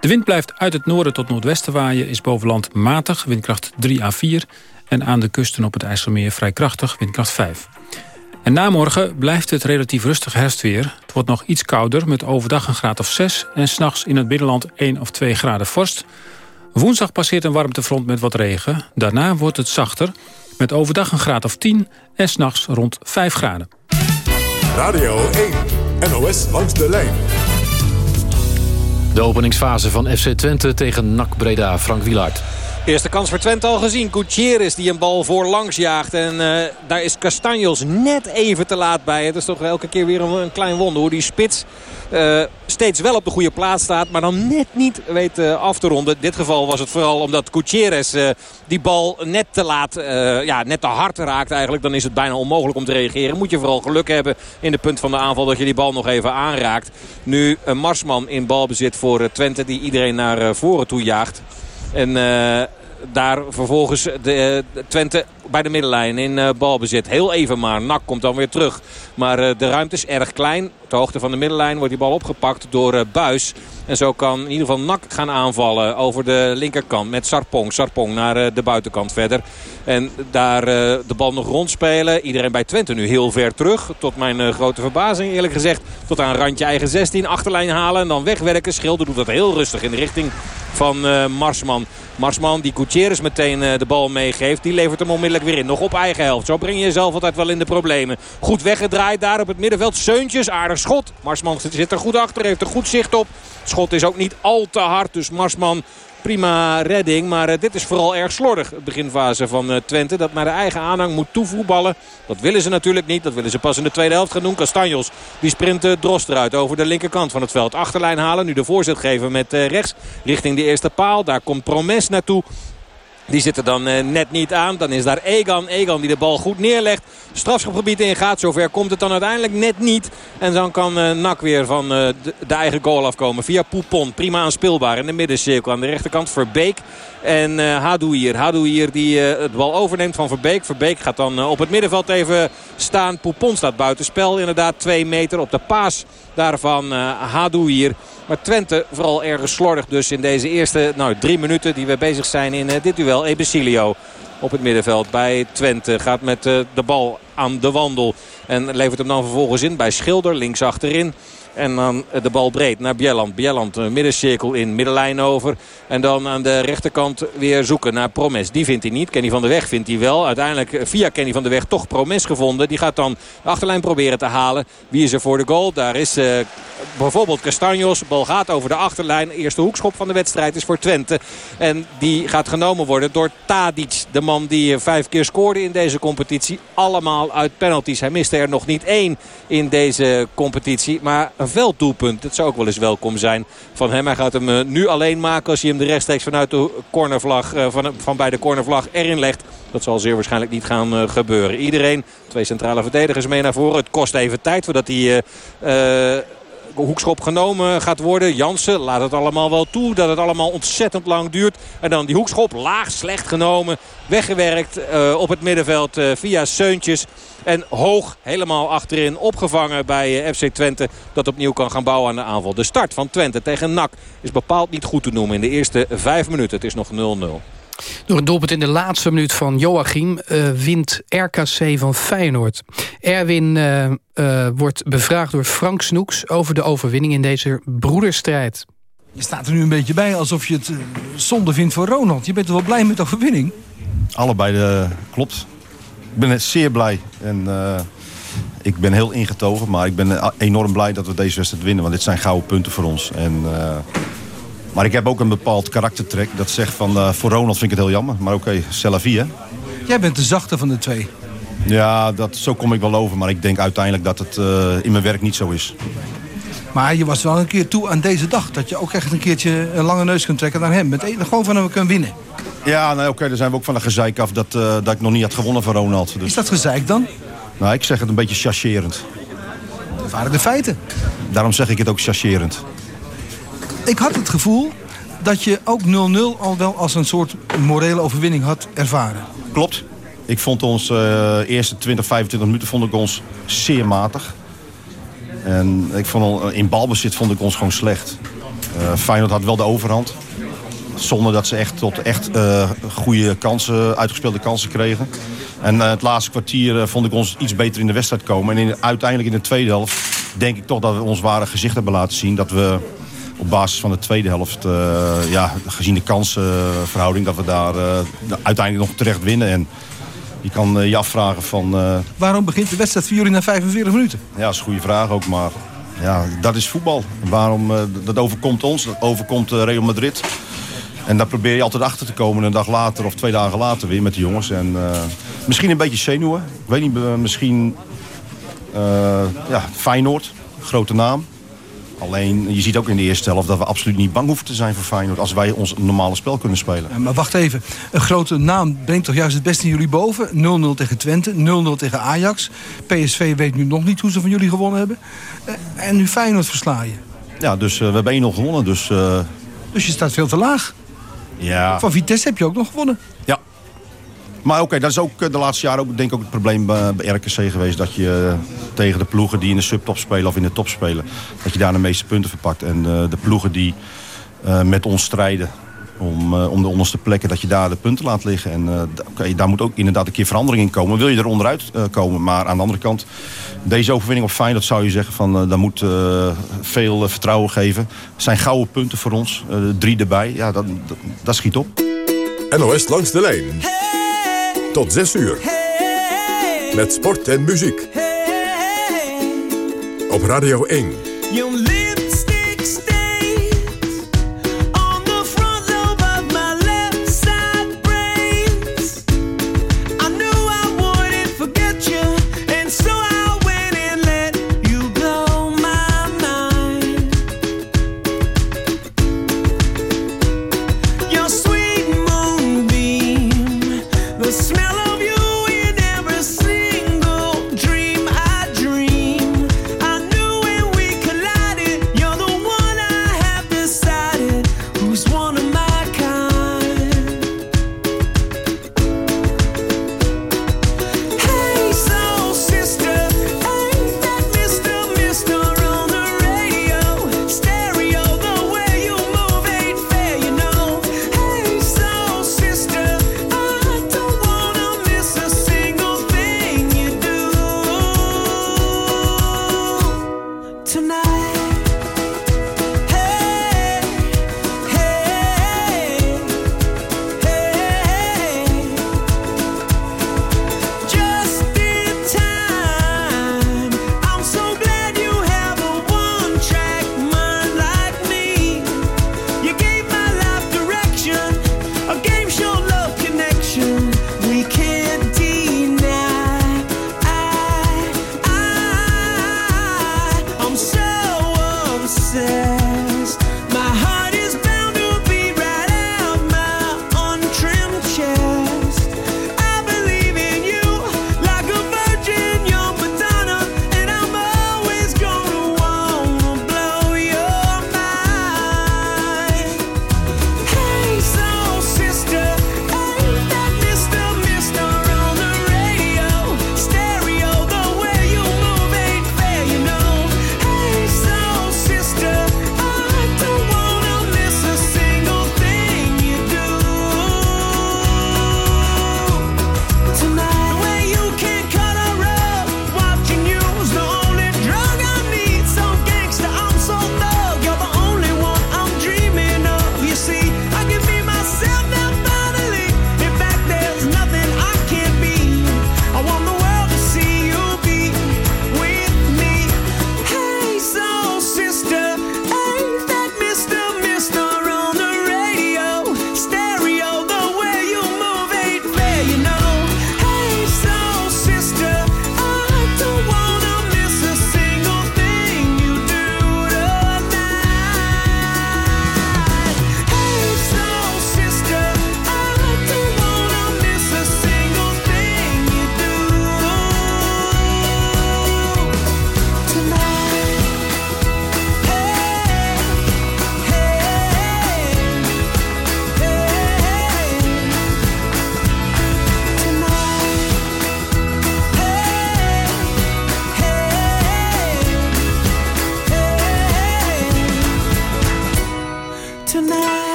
De wind blijft uit het noorden tot noordwesten waaien... is boven land matig, windkracht 3 à 4... en aan de kusten op het IJsselmeer vrij krachtig, windkracht 5. En na morgen blijft het relatief rustig herfstweer. Het wordt nog iets kouder, met overdag een graad of 6... en s'nachts in het binnenland 1 of 2 graden vorst. Woensdag passeert een warmtefront met wat regen. Daarna wordt het zachter, met overdag een graad of 10... en s'nachts rond 5 graden. Radio 1, NOS langs de lijn. De openingsfase van FC Twente tegen NAC Breda, Frank Wielaert. Eerste kans voor Twente al gezien. Gutierrez die een bal voorlangs jaagt. En uh, daar is Castanjos net even te laat bij. Het is toch elke keer weer een, klein wonder hoe die spits uh, steeds wel op de goede plaats staat. Maar dan net niet weet uh, af te ronden. In dit geval was het vooral omdat Gutierrez die bal net te laat, ja, net te hard raakt eigenlijk. Dan is het bijna onmogelijk om te reageren. Moet je vooral geluk hebben in de punt van de aanval dat je die bal nog even aanraakt. Nu een Marsman in balbezit voor Twente die iedereen naar voren toe jaagt. En uh, daar vervolgens de, uh, Twente bij de middenlijn in uh, balbezit. Heel even maar. Nak komt dan weer terug. Maar de ruimte is erg klein. De hoogte van de middenlijn wordt die bal opgepakt door Buis. En zo kan in ieder geval Nak gaan aanvallen over de linkerkant met Sarpong. Sarpong naar de buitenkant verder. En daar de bal nog rondspelen. Iedereen bij Twente nu heel ver terug. Tot mijn grote verbazing eerlijk gezegd. Tot aan randje eigen 16. Achterlijn halen en dan wegwerken. Schilder doet dat heel rustig in de richting van Marsman. Marsman die Gutierrez meteen de bal meegeeft. Die levert hem onmiddellijk weer in. Nog op eigen helft. Zo breng je jezelf altijd wel in de problemen. Goed weggedraaid daar op het middenveld. Seuntjes, aardig schot. Marsman zit er goed achter. Heeft er goed zicht op. Schot is ook niet al te hard. Dus Marsman prima redding. Maar uh, dit is vooral erg slordig. De beginfase van uh, Twente. Dat naar de eigen aanhang moet toevoetballen. Dat willen ze natuurlijk niet. Dat willen ze pas in de tweede helft gaan doen. Castanjos die sprint uh, Drost eruit over de linkerkant van het veld. Achterlijn halen. Nu de voorzet geven met rechts richting de eerste paal. Daar komt Promes naartoe. Die zit er dan uh, net niet aan. Dan is daar Egan. Egan die de bal goed neerlegt. Strafschopgebied ingaat. Zover komt het dan uiteindelijk net niet. En dan kan uh, Nak weer van de, de, eigen goal afkomen. Via Poupon. Prima aanspeelbaar in de middencirkel. Aan de rechterkant Verbeek. En uh, Hadouier. Hadouier die uh, het bal overneemt van Verbeek. Verbeek gaat dan uh, op het middenveld even staan. Poupon staat buitenspel. Inderdaad twee meter op de paas daarvan Hadouier. Maar Twente vooral erg slordig dus in deze eerste nou, drie minuten die we bezig zijn in dit duel. Ebesilio op het middenveld bij Twente. Gaat met de bal aan de wandel. En levert hem dan vervolgens in bij Schilder links achterin. En dan de bal breed naar Bjelland. Bjelland middencirkel in, middenlijn over. En dan aan de rechterkant weer zoeken naar Promes. Die vindt hij niet. Kenny van der Weg vindt hij wel. Uiteindelijk via Kenny van der Weg toch Promes gevonden. Die gaat dan de achterlijn proberen te halen. Wie is er voor de goal? Daar is uh, bijvoorbeeld Castanjos. Bal gaat over de achterlijn. Eerste hoekschop van de wedstrijd is voor Twente. En die gaat genomen worden door Tadic. De man die vijf keer scoorde in deze competitie. Allemaal allemaal uit penalties. Hij miste er nog niet één in deze competitie. Maar een velddoelpunt, dat zou ook wel eens welkom zijn van hem. Hij gaat hem eh, nu alleen maken als hij hem de rechtstreeks vanuit de cornervlag, eh, van, van bij de cornervlag erin legt. Dat zal zeer waarschijnlijk niet gaan uh, gebeuren. Iedereen, twee centrale verdedigers mee naar voren. Het kost even tijd voordat hij... Uh, hoekschop genomen gaat worden. Jansen laat het allemaal wel toe. Dat het allemaal ontzettend lang duurt. En dan die hoekschop laag, slecht genomen. Weggewerkt uh, op het middenveld uh, via Seuntjes. En hoog helemaal achterin opgevangen bij FC Twente. Dat opnieuw kan gaan bouwen aan de aanval. De start van Twente tegen NAC is bepaald niet goed te noemen in de eerste vijf minuten. Het is nog 0-0. Door een doelpunt in de laatste minuut van Joachim uh, wint RKC van Feyenoord. Erwin uh, uh, wordt bevraagd door Frank Snoeks over de overwinning in deze broederstrijd. Je staat er nu een beetje bij alsof je het zonde vindt voor Ronald. Je bent wel blij met de overwinning? Allebei de, klopt. Ik ben zeer blij. En ik ben heel ingetogen. Maar ik ben enorm blij dat we deze wedstrijd winnen. Want dit zijn gouden punten voor ons. En maar ik heb ook een bepaald karaktertrek. Dat zegt van, uh, voor Ronald vind ik het heel jammer. Maar oké, okay, hè. Jij bent de zachte van de twee. Ja, dat, zo kom ik wel over. Maar ik denk uiteindelijk dat het uh, in mijn werk niet zo is. Maar je was wel een keer toe aan deze dag. Dat je ook echt een keertje een lange neus kunt trekken naar hem. Met gewoon van hem kunnen winnen. Ja, nou, oké, okay, daar zijn we ook van de gezeik af dat, uh, dat ik nog niet had gewonnen van Ronald. Dus... Is dat gezeik dan? Nou, ik zeg het een beetje chasserend. Dat waren de feiten. Daarom zeg ik het ook chasserend. Ik had het gevoel dat je ook 0-0 al wel als een soort morele overwinning had ervaren. Klopt. Ik vond ons uh, eerste 20, 25 minuten vond ik ons zeer matig. En ik vond, in balbezit vond ik ons gewoon slecht. Uh, Feyenoord had wel de overhand. Zonder dat ze echt tot echt uh, goede kansen, uitgespeelde kansen kregen. En het laatste kwartier vond ik ons iets beter in de wedstrijd komen. En in, uiteindelijk in de tweede helft denk ik toch dat we ons ware gezicht hebben laten zien. Dat we op basis van de tweede helft, uh, ja, gezien de kansverhouding, dat we daar uh, uiteindelijk nog terecht winnen. En je kan uh, je afvragen van... Waarom begint de wedstrijd voor jullie na 45 minuten? Ja, dat is een goede vraag ook, maar ja, dat is voetbal. Waarom, dat overkomt ons, dat overkomt Real Madrid. En daar probeer je altijd achter te komen een dag later of twee dagen later weer met de jongens. En, misschien een beetje zenuwen. Ik weet niet, misschien ja, Feyenoord, grote naam. Alleen, je ziet ook in de eerste helft dat we absoluut niet bang hoeven te zijn voor Feyenoord... als wij ons normale spel kunnen spelen. Maar wacht even, een grote naam brengt toch juist het beste in jullie boven? 0-0 tegen Twente, 0-0 tegen Ajax. PSV weet nu nog niet hoe ze van jullie gewonnen hebben. Eh, en nu Feyenoord versla je. Ja, dus uh, we hebben 1-0 gewonnen. Dus, uh... dus je staat veel te laag. Ja. Van Vitesse heb je ook nog gewonnen. Ja, maar oké, dat is ook de laatste jaren ook, denk ik ook het probleem bij, bij RKC geweest. Dat je tegen de ploegen die in de subtop spelen of in de top spelen... dat je daar de meeste punten verpakt. En uh, de ploegen die uh, met ons strijden om, uh, om de onderste plekken... dat je daar de punten laat liggen. En okay, daar moet ook inderdaad een keer verandering in komen. Wil je er onderuit komen. Maar aan de andere kant, deze overwinning op Feyenoord zou je zeggen... van daar moet veel vertrouwen geven. Het zijn gouden punten voor ons. drie erbij, ja, dat, dat, dat schiet op. NOS langs de lijn. Tot 6 uur. Met sport en muziek. Op Radio 1.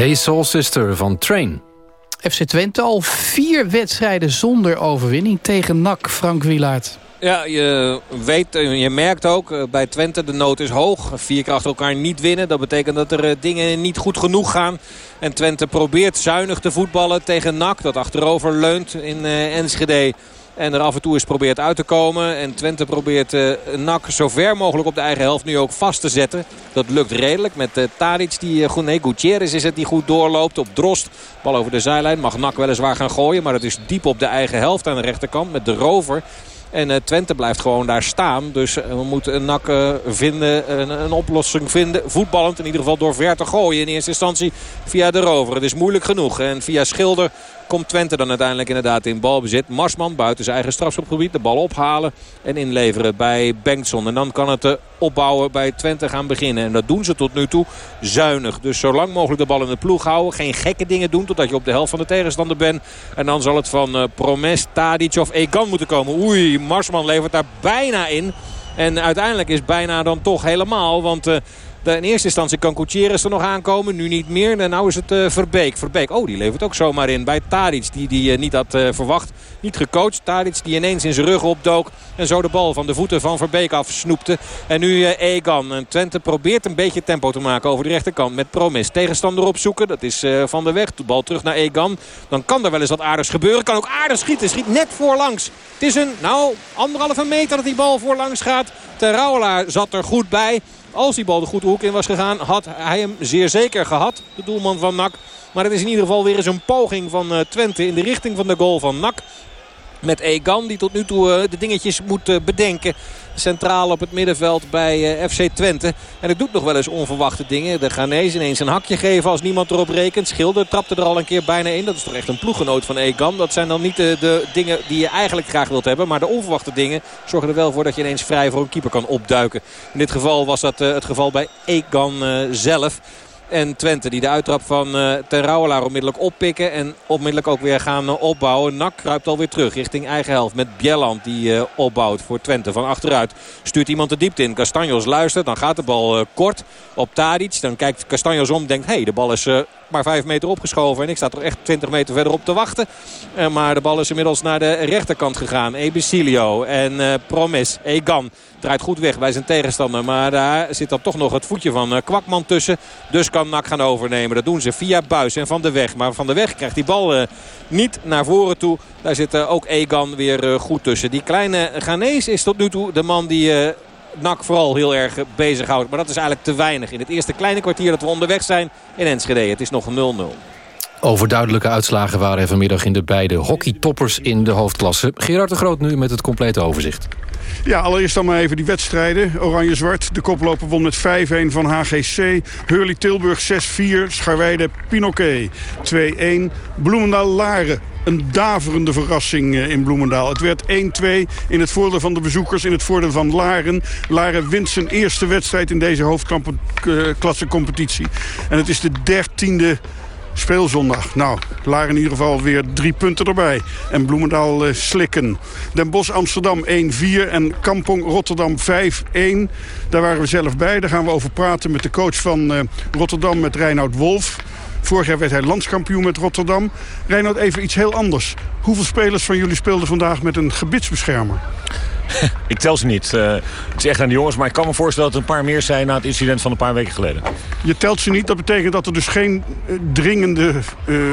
Hey Soul Sister van Train. FC Twente al vier wedstrijden zonder overwinning tegen NAC, Frank Wielaert. Ja, je weet, je merkt ook eh, bij Twente de nood is hoog. Vier keer achter elkaar niet winnen. Dat betekent dat er eh, dingen niet goed genoeg gaan. En Twente probeert zuinig te voetballen tegen NAC. Dat achterover leunt in Enschede. En er af en toe is probeert uit te komen. En Twente probeert uh, NAC zo ver mogelijk op de eigen helft nu ook vast te zetten. Dat lukt redelijk met uh, Tadic. Die, uh, nee, is het die goed doorloopt. Op Drost. Bal over de zijlijn. Mag NAC weliswaar gaan gooien. Maar het is diep op de eigen helft aan de rechterkant met de rover. En Twente blijft gewoon daar staan. Dus we moeten een nak uh, vinden, een, een, oplossing vinden. Voetballend in ieder geval door ver te gooien. In eerste instantie via de rover. Het is moeilijk genoeg. En via Schilder komt Twente dan uiteindelijk inderdaad in balbezit. Marsman buiten zijn eigen strafschopgebied. De bal ophalen en inleveren bij Bengtson. En dan kan het opbouwen bij Twente gaan beginnen. En dat doen ze tot nu toe zuinig. Dus zo lang mogelijk de bal in de ploeg houden. Geen gekke dingen doen totdat je op de helft van de tegenstander bent. En dan zal het van uh, Promes, Tadic of Egan moeten komen. Oei, Marsman levert daar bijna in. En uiteindelijk is bijna dan toch helemaal. Want... De, in eerste instantie kan Gutierrez er nog aankomen. Nu niet meer. En nu is het uh, Verbeek. Verbeek, oh die levert ook zomaar in bij Tadic. Die die uh, niet had uh, verwacht. Niet gecoacht. Tadic die ineens in zijn rug opdook. En zo de bal van de voeten van Verbeek afsnoepte. En nu Egan. En Twente probeert een beetje tempo te maken over de rechterkant. Met Promis. Tegenstander opzoeken. Dat is van de weg. De bal terug naar Egan. Dan kan er wel eens wat aardigs gebeuren. Kan ook aardig schieten. Schiet net voorlangs. Het is een, nou, anderhalve meter dat die bal voorlangs gaat. Terrouwelaar zat er goed bij. Als die bal de goede hoek in was gegaan, had hij hem zeer zeker gehad. De doelman van NAC. Maar het is in ieder geval weer eens een poging van uh, Twente in de richting van de goal van NAC. Met Egan die tot nu toe uh, de dingetjes moet uh, bedenken. Centraal op het middenveld bij uh, FC Twente. En het doet nog wel eens onverwachte dingen. De Ghanese ineens een hakje geven als niemand erop rekent. Schilder trapte er al een keer bijna in. Dat is toch echt een ploeggenoot van Egan. Dat zijn dan niet de, de dingen die je eigenlijk graag wilt hebben. Maar de onverwachte dingen zorgen er wel voor dat je ineens vrij voor een keeper kan opduiken. In dit geval was dat het geval bij Egan zelf. En Twente die de uittrap van uh, onmiddellijk oppikken. En onmiddellijk ook weer gaan uh, opbouwen. Nak kruipt alweer terug richting eigen helft. Met Bjelland die uh, opbouwt voor Twente van achteruit. Stuurt iemand de diepte in. Castanjos luistert. Dan gaat de bal kort op Tadic. Dan kijkt Castanjos om. Denkt hey, de bal is maar 5 meter opgeschoven. En ik sta toch echt 20 meter verderop te wachten. Uh, maar de bal is inmiddels naar de rechterkant gegaan. Ebicilio en uh, Promes. Egan draait goed weg bij zijn tegenstander. Maar daar zit dan toch nog het voetje van uh, Kwakman tussen. Dus kan Nak gaan overnemen. Dat doen ze via Buis en Van de Weg. Maar Van de Weg krijgt die bal niet naar voren toe. Daar zit ook Egan weer goed tussen. Die kleine Ghanese is tot nu toe de man die NAC vooral heel erg bezighoudt. Maar dat is eigenlijk te weinig. In het eerste kleine kwartier dat we onderweg zijn in Enschede. Het is nog 0-0. Overduidelijke uitslagen waren er vanmiddag in de beide hockeytoppers in de hoofdklasse. Gerard de Groot nu met het complete overzicht. Ja, allereerst dan maar even die wedstrijden. Oranje-zwart, de koploper won met 5-1 van HGC. Hurley Tilburg 6-4, Scharweide Pinoquet 2-1. Bloemendaal-Laren, een daverende verrassing in Bloemendaal. Het werd 1-2 in het voordeel van de bezoekers, in het voordeel van Laren. Laren wint zijn eerste wedstrijd in deze hoofdklasse competitie. En het is de dertiende speelzondag. Nou, Laren in ieder geval weer drie punten erbij. En Bloemendaal uh, slikken. Den Bosch Amsterdam 1-4 en Kampong Rotterdam 5-1. Daar waren we zelf bij. Daar gaan we over praten met de coach van uh, Rotterdam, met Reinoud Wolf. Vorig jaar werd hij landskampioen met Rotterdam. Reinoud, even iets heel anders. Hoeveel spelers van jullie speelden vandaag met een gebitsbeschermer? ik tel ze niet. Uh, het is echt aan de jongens. Maar ik kan me voorstellen dat er een paar meer zijn... na het incident van een paar weken geleden. Je telt ze niet. Dat betekent dat er dus geen uh, dringende uh,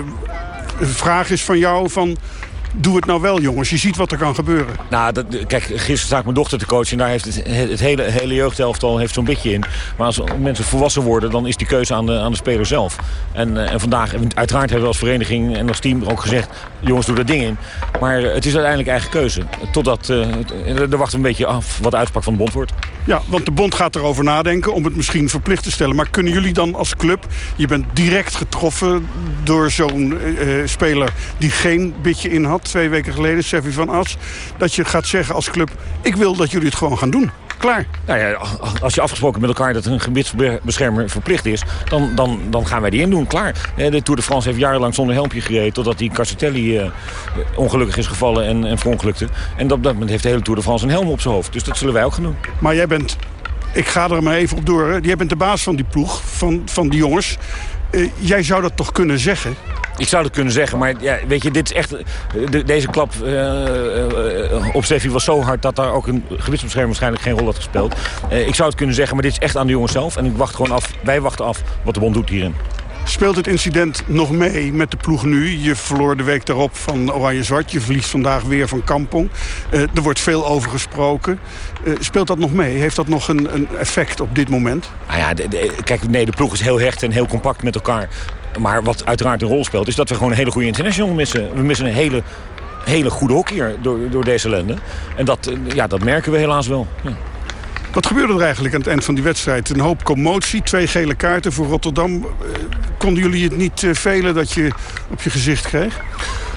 vraag is van jou... van doe het nou wel, jongens. Je ziet wat er kan gebeuren. Nou, dat, kijk, gisteren sta ik mijn dochter te coachen... en daar heeft het, het hele, hele jeugdhelftal heeft zo'n beetje in. Maar als mensen volwassen worden, dan is die keuze aan de, aan de speler zelf. En, en vandaag, uiteraard hebben we als vereniging en als team ook gezegd... jongens, doe dat ding in. Maar het is uiteindelijk eigen keuze. Totdat, uh, er wacht een beetje af wat de uitspraak van de bond wordt. Ja, want de bond gaat erover nadenken om het misschien verplicht te stellen. Maar kunnen jullie dan als club... je bent direct getroffen door zo'n uh, speler die geen bitje in had... twee weken geleden, Seffi van As... dat je gaat zeggen als club... ik wil dat jullie het gewoon gaan doen. Klaar. Nou ja, als je afgesproken met elkaar dat een gebitsbeschermer verplicht is... dan, dan, dan gaan wij die in doen. Klaar. De Tour de France heeft jarenlang zonder helmpje gereden... totdat die Cassatelli uh, ongelukkig is gevallen en, en verongelukte. En op dat moment heeft de hele Tour de France een helm op zijn hoofd. Dus dat zullen wij ook gaan doen. Maar jij bent... Ik ga er maar even op door. Hè. Jij bent de baas van die ploeg, van, van die jongens. Eh, jij zou dat toch kunnen zeggen? Ik zou dat kunnen zeggen, maar ja, weet je, dit is echt... de- deze klap eh, op Steffi was zo hard dat daar ook een gewichtsbescherming waarschijnlijk geen rol had gespeeld. Eh, ik zou het kunnen zeggen, maar dit is echt aan de jongens zelf. En ik wacht gewoon af, wij wachten af wat de bond doet hierin. Speelt het incident nog mee met de ploeg nu? Je verloor de week daarop van Oranje-Zwart. Je verliest vandaag weer van Kampong. Er wordt veel over gesproken. Speelt dat nog mee? Heeft dat nog een, een effect op dit moment? Nou ja, de- de- kijk, nee, de ploeg is heel hecht en heel compact met elkaar. Maar wat uiteraard een rol speelt, is dat we gewoon een hele goede international missen. We missen een hele, hele goede hockeyer door, door deze ellende. En dat, eh, ja, dat merken we helaas wel. Ja. Wat gebeurde er eigenlijk aan het eind van die wedstrijd? Een hoop commotie, twee gele kaarten voor Rotterdam. Eh, konden jullie het niet eh, velen dat je op je gezicht kreeg?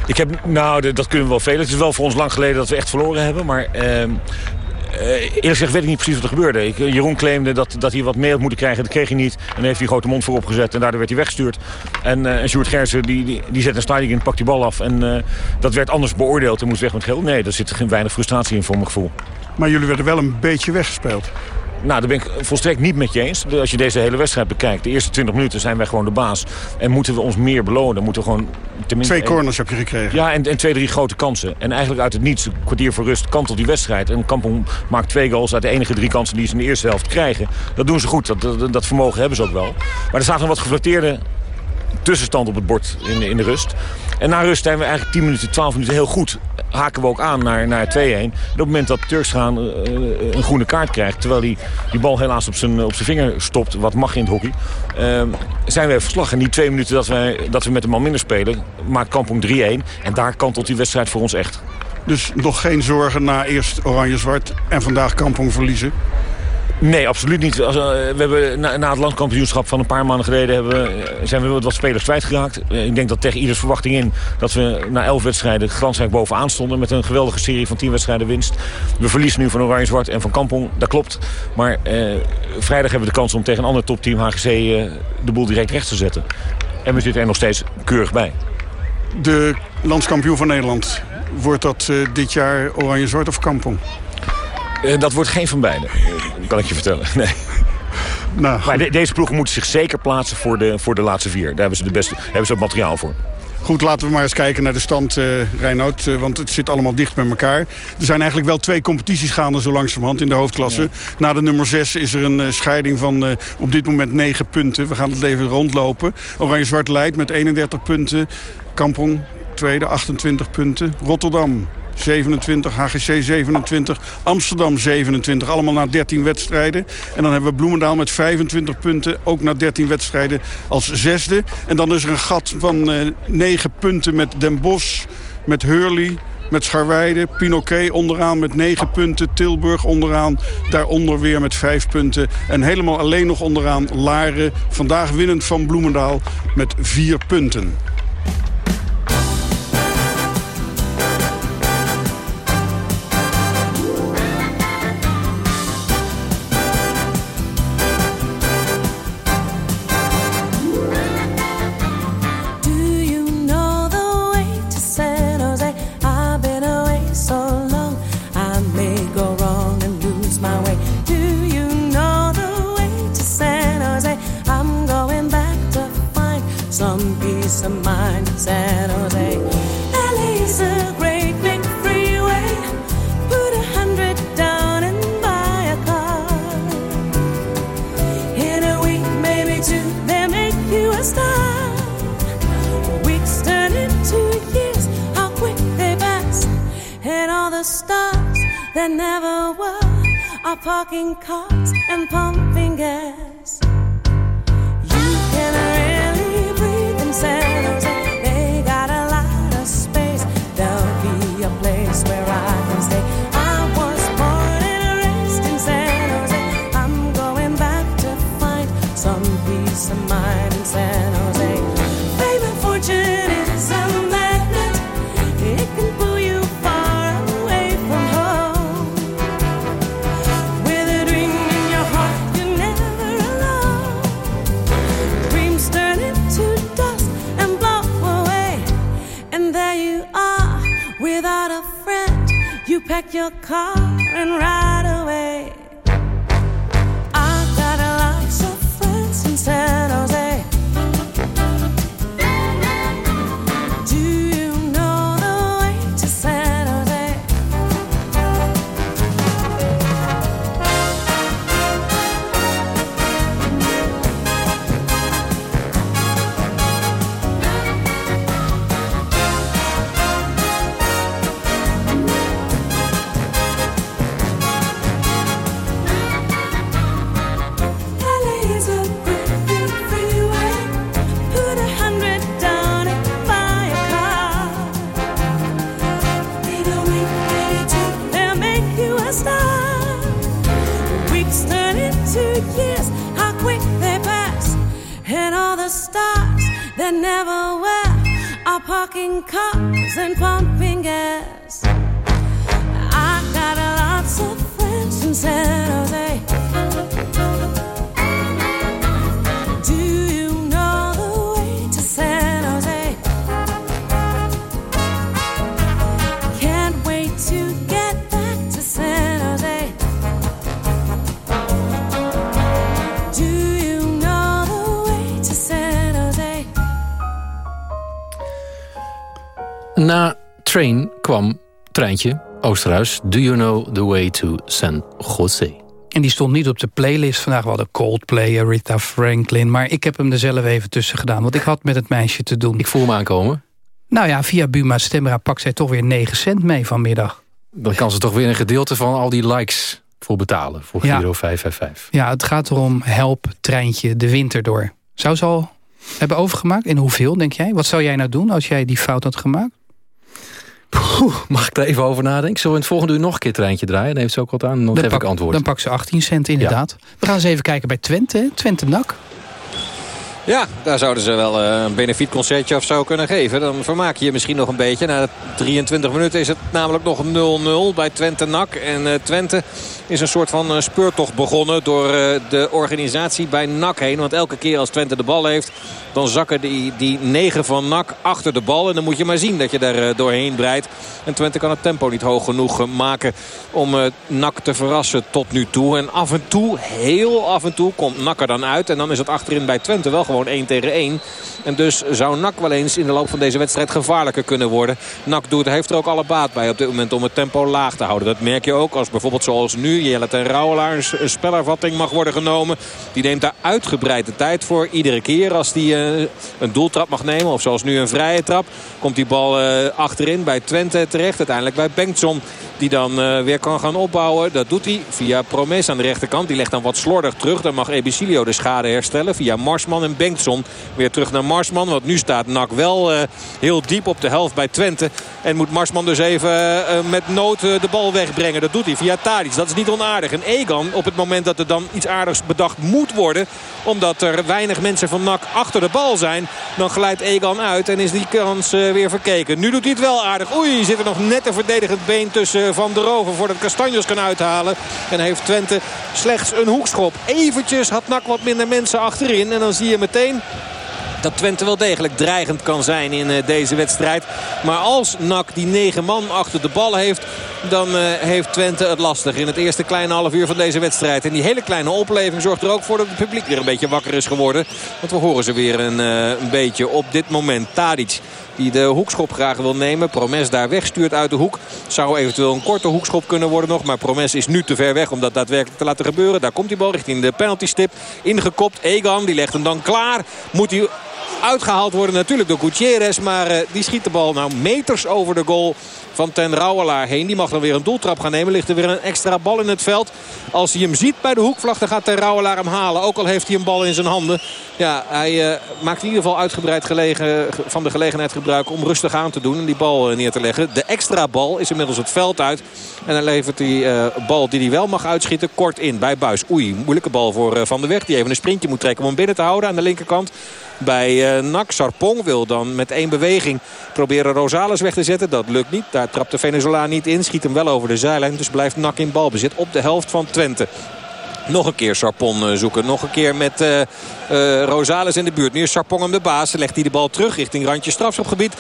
Ik heb, nou, dat kunnen we wel veel. Het is wel voor ons lang geleden dat we echt verloren hebben. Maar ehm, eh, eerlijk gezegd weet ik niet precies wat er gebeurde. Eh, Jeroen claimde dat, dat hij wat meer had moeten krijgen. Dat kreeg hij niet. En dan heeft hij grote mond voor opgezet. En daardoor werd hij weggestuurd. En, eh en Sjoerd Gersen die, die, zet een sliding in, pakt die bal af. En eh, dat werd anders beoordeeld en moest weg met geel. Nee, daar zit geen weinig frustratie in voor mijn gevoel. Maar jullie werden wel een beetje weggespeeld. Nou, daar ben ik volstrekt niet met je eens. Als je deze hele wedstrijd bekijkt, de eerste 20 minuten zijn wij gewoon de baas. En moeten we ons meer belonen. Moeten we gewoon tenminste... Twee corners heb je gekregen. Ja, en, en twee, drie grote kansen. En eigenlijk uit het niets, een kwartier voor rust, kantelt die wedstrijd. En Kampong maakt twee goals uit de enige drie kansen die ze in de eerste helft krijgen. Dat doen ze goed, dat, dat, dat vermogen hebben ze ook wel. Maar er staat een wat geflatteerde tussenstand op het bord in, in de rust. En na rust zijn we eigenlijk 10 minuten, 12 minuten heel goed. Haken we ook aan naar, naar 2-1. En op het moment dat Turksgaan uh, een groene kaart krijgt... terwijl hij die bal helaas op zijn, op zijn vinger stopt, wat mag in het hockey... Uh, zijn we verslag. En die twee minuten dat, wij, dat we met een man minder spelen... maakt Kampong 3-1. En daar kantelt die wedstrijd voor ons echt. Dus nog geen zorgen na eerst Oranje-Zwart en vandaag Kampong verliezen? Nee, absoluut niet. Als, uh, we hebben na, het landkampioenschap van een paar maanden geleden... Hebben, we, zijn we wat, wat spelers kwijtgeraakt. Uh, ik denk dat tegen ieders verwachting in... dat we na elf wedstrijden glansrijk bovenaan stonden... met een geweldige serie van tien wedstrijden winst. We verliezen nu van Oranje-Zwart en van Kampong. Dat klopt. Maar vrijdag hebben we de kans om tegen een ander topteam HGC... de boel direct recht te zetten. En we zitten er nog steeds keurig bij. De landskampioen van Nederland... Wordt dat dit jaar Oranje-Zwart of Kampong? Uh, dat wordt geen van beide, uh, kan ik je vertellen. Nee. Nou, maar de, deze ploegen moeten zich zeker plaatsen voor de, voor de laatste vier. Daar hebben ze, de beste, hebben ze het materiaal voor. Goed, laten we maar eens kijken naar de stand, uh, Reinoud. Uh, want het zit allemaal dicht bij elkaar. Er zijn eigenlijk wel twee competities gaande zo langzamerhand in de hoofdklasse. Ja. Na de nummer 6 is er een uh, scheiding van op dit moment 9 punten. We gaan het even rondlopen. Oranje-Zwart leidt met 31 punten. Kampong tweede, 28 punten. Rotterdam 27, HGC 27, Amsterdam 27. Allemaal na 13 wedstrijden. En dan hebben we Bloemendaal met 25 punten. Ook na 13 wedstrijden als zesde. En dan is er een gat van uh, 9 punten met Den Bosch, met Hurley... Met Scharweide, Pinoquet onderaan met 9 punten. Tilburg onderaan, daaronder weer met 5 punten. En helemaal alleen nog onderaan Laren. Vandaag winnend van Bloemendaal met 4 punten. Na Train kwam Treintje Oosterhuis. Do you know the way to San Jose? En die stond niet op de playlist. Vandaag we hadden Coldplay, Aretha Franklin. Maar ik heb hem er zelf even tussen gedaan. Want ik had met het meisje te doen. Ik voel hem aankomen. Nou ja, via Buma Stemra pakt zij toch weer 9 cent mee vanmiddag. Dan kan ze toch weer een gedeelte van al die likes voor betalen. Voor Ja. Giro 555. Ja, het gaat erom help treintje de winter door. Zou ze al hebben overgemaakt? En hoeveel, denk jij? Wat zou jij nou doen als jij die fout had gemaakt? Poeh, mag ik daar even over nadenken? Zullen we in het volgende uur nog een keer treintje draaien? Dan heeft ze ook wat aan. Dan, geef pak, ik antwoord. Dan pak ze 18 cent, inderdaad. We gaan eens even kijken bij Twente. hè? Twente NAC. Ja, daar zouden ze wel eh, een benefietconcertje of zo kunnen geven. Dan vermaak je je misschien nog een beetje. Na 23 minuten is het namelijk nog 0-0 bij Twente NAC. En eh, Twente is een soort van eh, speurtocht begonnen door de organisatie bij NAC heen. Want elke keer als Twente de bal heeft, dan zakken die, die negen van NAC achter de bal. En dan moet je maar zien dat je daar doorheen breidt. En Twente kan het tempo niet hoog genoeg maken om NAC te verrassen tot nu toe. En af en toe, heel af en toe, komt NAC er dan uit. En dan is het achterin bij Twente wel gewoon 1 tegen 1. En dus zou NAC wel eens in de loop van deze wedstrijd gevaarlijker kunnen worden. NAC doet, heeft er ook alle baat bij op dit moment om het tempo laag te houden. Dat merk je ook als bijvoorbeeld zoals nu Jelle ten Rauwelaar een spelervatting mag worden genomen. Die neemt daar uitgebreid tijd voor. Iedere keer als die eh, een doeltrap mag nemen of zoals nu een vrije trap. Komt die bal eh, achterin bij Twente terecht. Uiteindelijk bij Bengtson die dan eh, weer kan gaan opbouwen. Dat doet hij via Promes aan de rechterkant. Die legt dan wat slordig terug. Dan mag Ebicilio de schade herstellen via Marsman en Bengtson. Weer terug naar Marsman. Want nu staat NAC wel eh, heel diep op de helft bij Twente. En moet Marsman dus even eh, met nood de bal wegbrengen. Dat doet hij via Tadic. Dat is niet onaardig. En Egan op het moment dat er dan iets aardigs bedacht moet worden. Omdat er weinig mensen van NAC achter de bal zijn. Dan glijdt Egan uit en is die kans weer verkeken. Nu doet hij het wel aardig. Oei, zit er nog net een verdedigend been tussen Van der Roven. Voordat Castanjos kan uithalen. En heeft Twente slechts een hoekschop. Eventjes had NAC wat minder mensen achterin. En dan zie je meteen dat Twente wel degelijk dreigend kan zijn in eh, deze wedstrijd. Maar als NAC die negen man achter de bal heeft... dan eh, heeft Twente het lastig in het eerste kleine half uur van deze wedstrijd. En die hele kleine opleving zorgt er ook voor dat het publiek weer een beetje wakker is geworden. Want we horen ze weer een, eh, een beetje op dit moment. Tadic die de hoekschop graag wil nemen. Promes daar wegstuurt uit de hoek. Zou eventueel een korte hoekschop kunnen worden nog. Maar Promes is nu te ver weg om dat daadwerkelijk te laten gebeuren. Daar komt die bal richting de penalty stip. Ingekopt. Egan die legt hem dan klaar. Moet hij uitgehaald worden natuurlijk door Gutierrez. Maar eh, die schiet de bal nou meters over de goal van Ten Rauwelaar heen. Die mag dan weer een doeltrap gaan nemen. Ligt er weer een extra bal in het veld. Als hij hem ziet bij de hoekvlag dan gaat Ten Rauwelaar hem halen. Ook al heeft hij een bal in zijn handen. Ja, hij eh, maakt in ieder geval uitgebreid gelegen, van de gelegenheid gebruik om rustig aan te doen. En die bal eh, neer te leggen. De extra bal is inmiddels het veld uit. En dan levert die bal die hij wel mag uitschieten kort in bij Buis. Oei, moeilijke bal voor Van der Weg. Die even een sprintje moet trekken om hem binnen te houden aan de linkerkant. Bij uh, Nak Sarpong wil dan met één beweging proberen Rosales weg te zetten. Dat lukt niet. Daar trapt de Venezolaan niet in. Schiet hem wel over de zijlijn. Dus blijft Nak in balbezit op de helft van Twente. Nog een keer Sarpon eh, zoeken. Nog een keer met uh, uh, Rosales in de buurt. Nu is Sarpong hem de baas. Legt hij de bal terug richting randje strafschopgebied.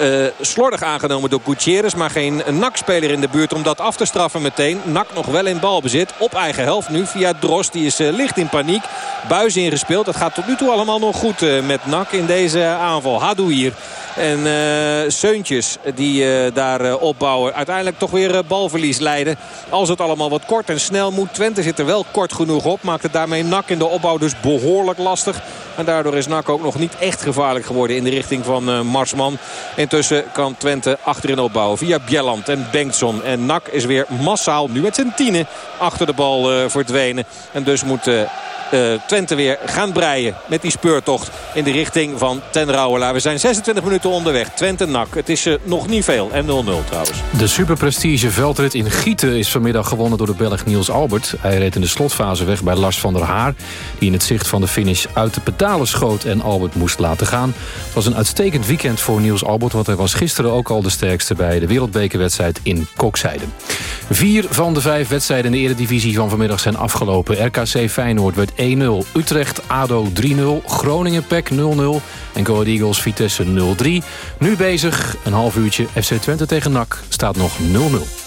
Uh, slordig aangenomen door Gutierrez. Maar geen NAC-speler in de buurt om dat af te straffen meteen. NAC nog wel in balbezit. Op eigen helft nu via Drost. Die is licht in paniek. Buis ingespeeld. Dat gaat tot nu toe allemaal nog goed met NAC in deze aanval. Hadou hier. En Seuntjes die daar opbouwen. Uiteindelijk toch weer balverlies leiden. Als het allemaal wat kort en snel moet. Twente zit er wel kort genoeg op. Maakt het daarmee nak in de opbouw dus behoorlijk lastig. En daardoor is NAC ook nog niet echt gevaarlijk geworden in de richting van uh, Marsman. Intussen kan Twente achterin opbouwen via Bjelland en Bengtson. En NAC is weer massaal nu met zijn tienen achter de bal uh, verdwenen. En dus moet... Uh, Twente weer gaan breien met die speurtocht in de richting van Ten Rauwelaar. We zijn 26 minuten onderweg. Twente-Nak. Het is uh, nog niet veel. En 0-0 trouwens. De superprestige veldrit in Gieten is vanmiddag gewonnen door de Belg Niels Albert. Hij reed in de slotfase weg bij Lars van der Haar. Die in het zicht van de finish uit de pedalen schoot en Albert moest laten gaan. Het was een uitstekend weekend voor Niels Albert. Want hij was gisteren ook al de sterkste bij de wereldbekerwedstrijd in Kokzijde. Vier van de vijf wedstrijden in de eredivisie van vanmiddag zijn afgelopen. RKC Feyenoord werd 1-0. Utrecht ADO 3-0. Groningen PEC 0-0. En Go Eagles Vitesse 0-3. Nu bezig, een half uurtje. FC Twente tegen NAC staat nog 0-0.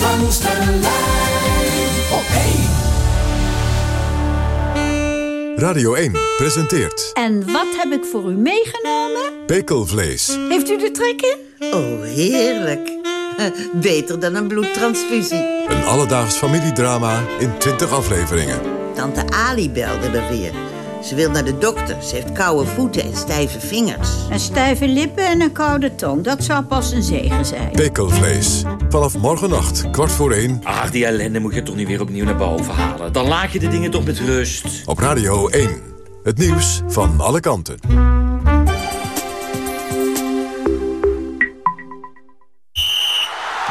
langs de lijn op 1. Radio 1 presenteert... En wat heb ik voor u meegenomen? Pekelvlees. Heeft u de trek in? Oh, heerlijk. Beter dan een bloedtransfusie. Een alledaags familiedrama in 20 afleveringen. Tante Ali belde er weer. Ze wil naar de dokter. Ze heeft koude voeten en stijve vingers. En stijve lippen en een koude tong. Dat zou pas een zegen zijn. Pekelvlees. Vanaf morgennacht, kwart voor één. Ach, die ellende moet je toch niet weer opnieuw naar boven halen. Dan laat je de dingen toch met rust. Op Radio 1. Het nieuws van alle kanten.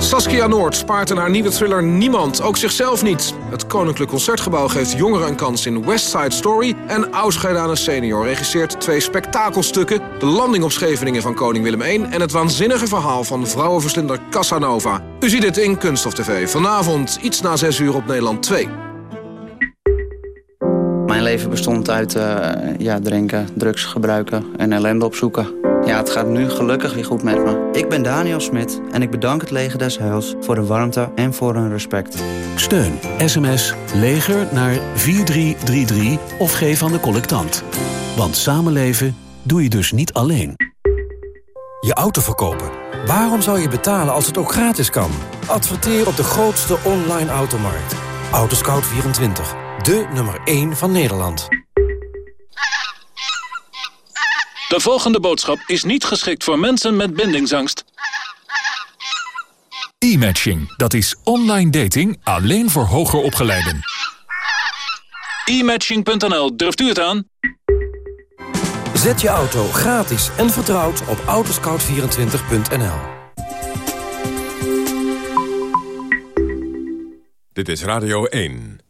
Saskia Noord spaart in haar nieuwe thriller Niemand, ook zichzelf niet. Het Koninklijk Concertgebouw geeft jongeren een kans in West Side Story... en Ausgeidane Senior regisseert twee spektakelstukken... De landing op Scheveningen van koning Willem I... en het waanzinnige verhaal van vrouwenverslinder Casanova. U ziet het in Kunststof TV. Vanavond iets na 6 uur op Nederland 2. Mijn leven bestond uit uh, ja, drinken, drugs gebruiken en ellende opzoeken. Ja, het gaat nu gelukkig weer goed met me. Ik ben Daniel Smit en ik bedank het Leger des Heils voor de warmte en voor hun respect. Steun sms leger naar 4333 of geef aan de collectant. Want samenleven doe je dus niet alleen. Je auto verkopen. Waarom zou je betalen als het ook gratis kan? Adverteer op de grootste online automarkt. Autoscout24. De nummer 1 van Nederland. De volgende boodschap is niet geschikt voor mensen met bindingsangst. E-matching, dat is online dating alleen voor hoger opgeleiden. E-matching.nl, durft u het aan? Zet je auto gratis en vertrouwd op autoscout24.nl. Dit is Radio 1.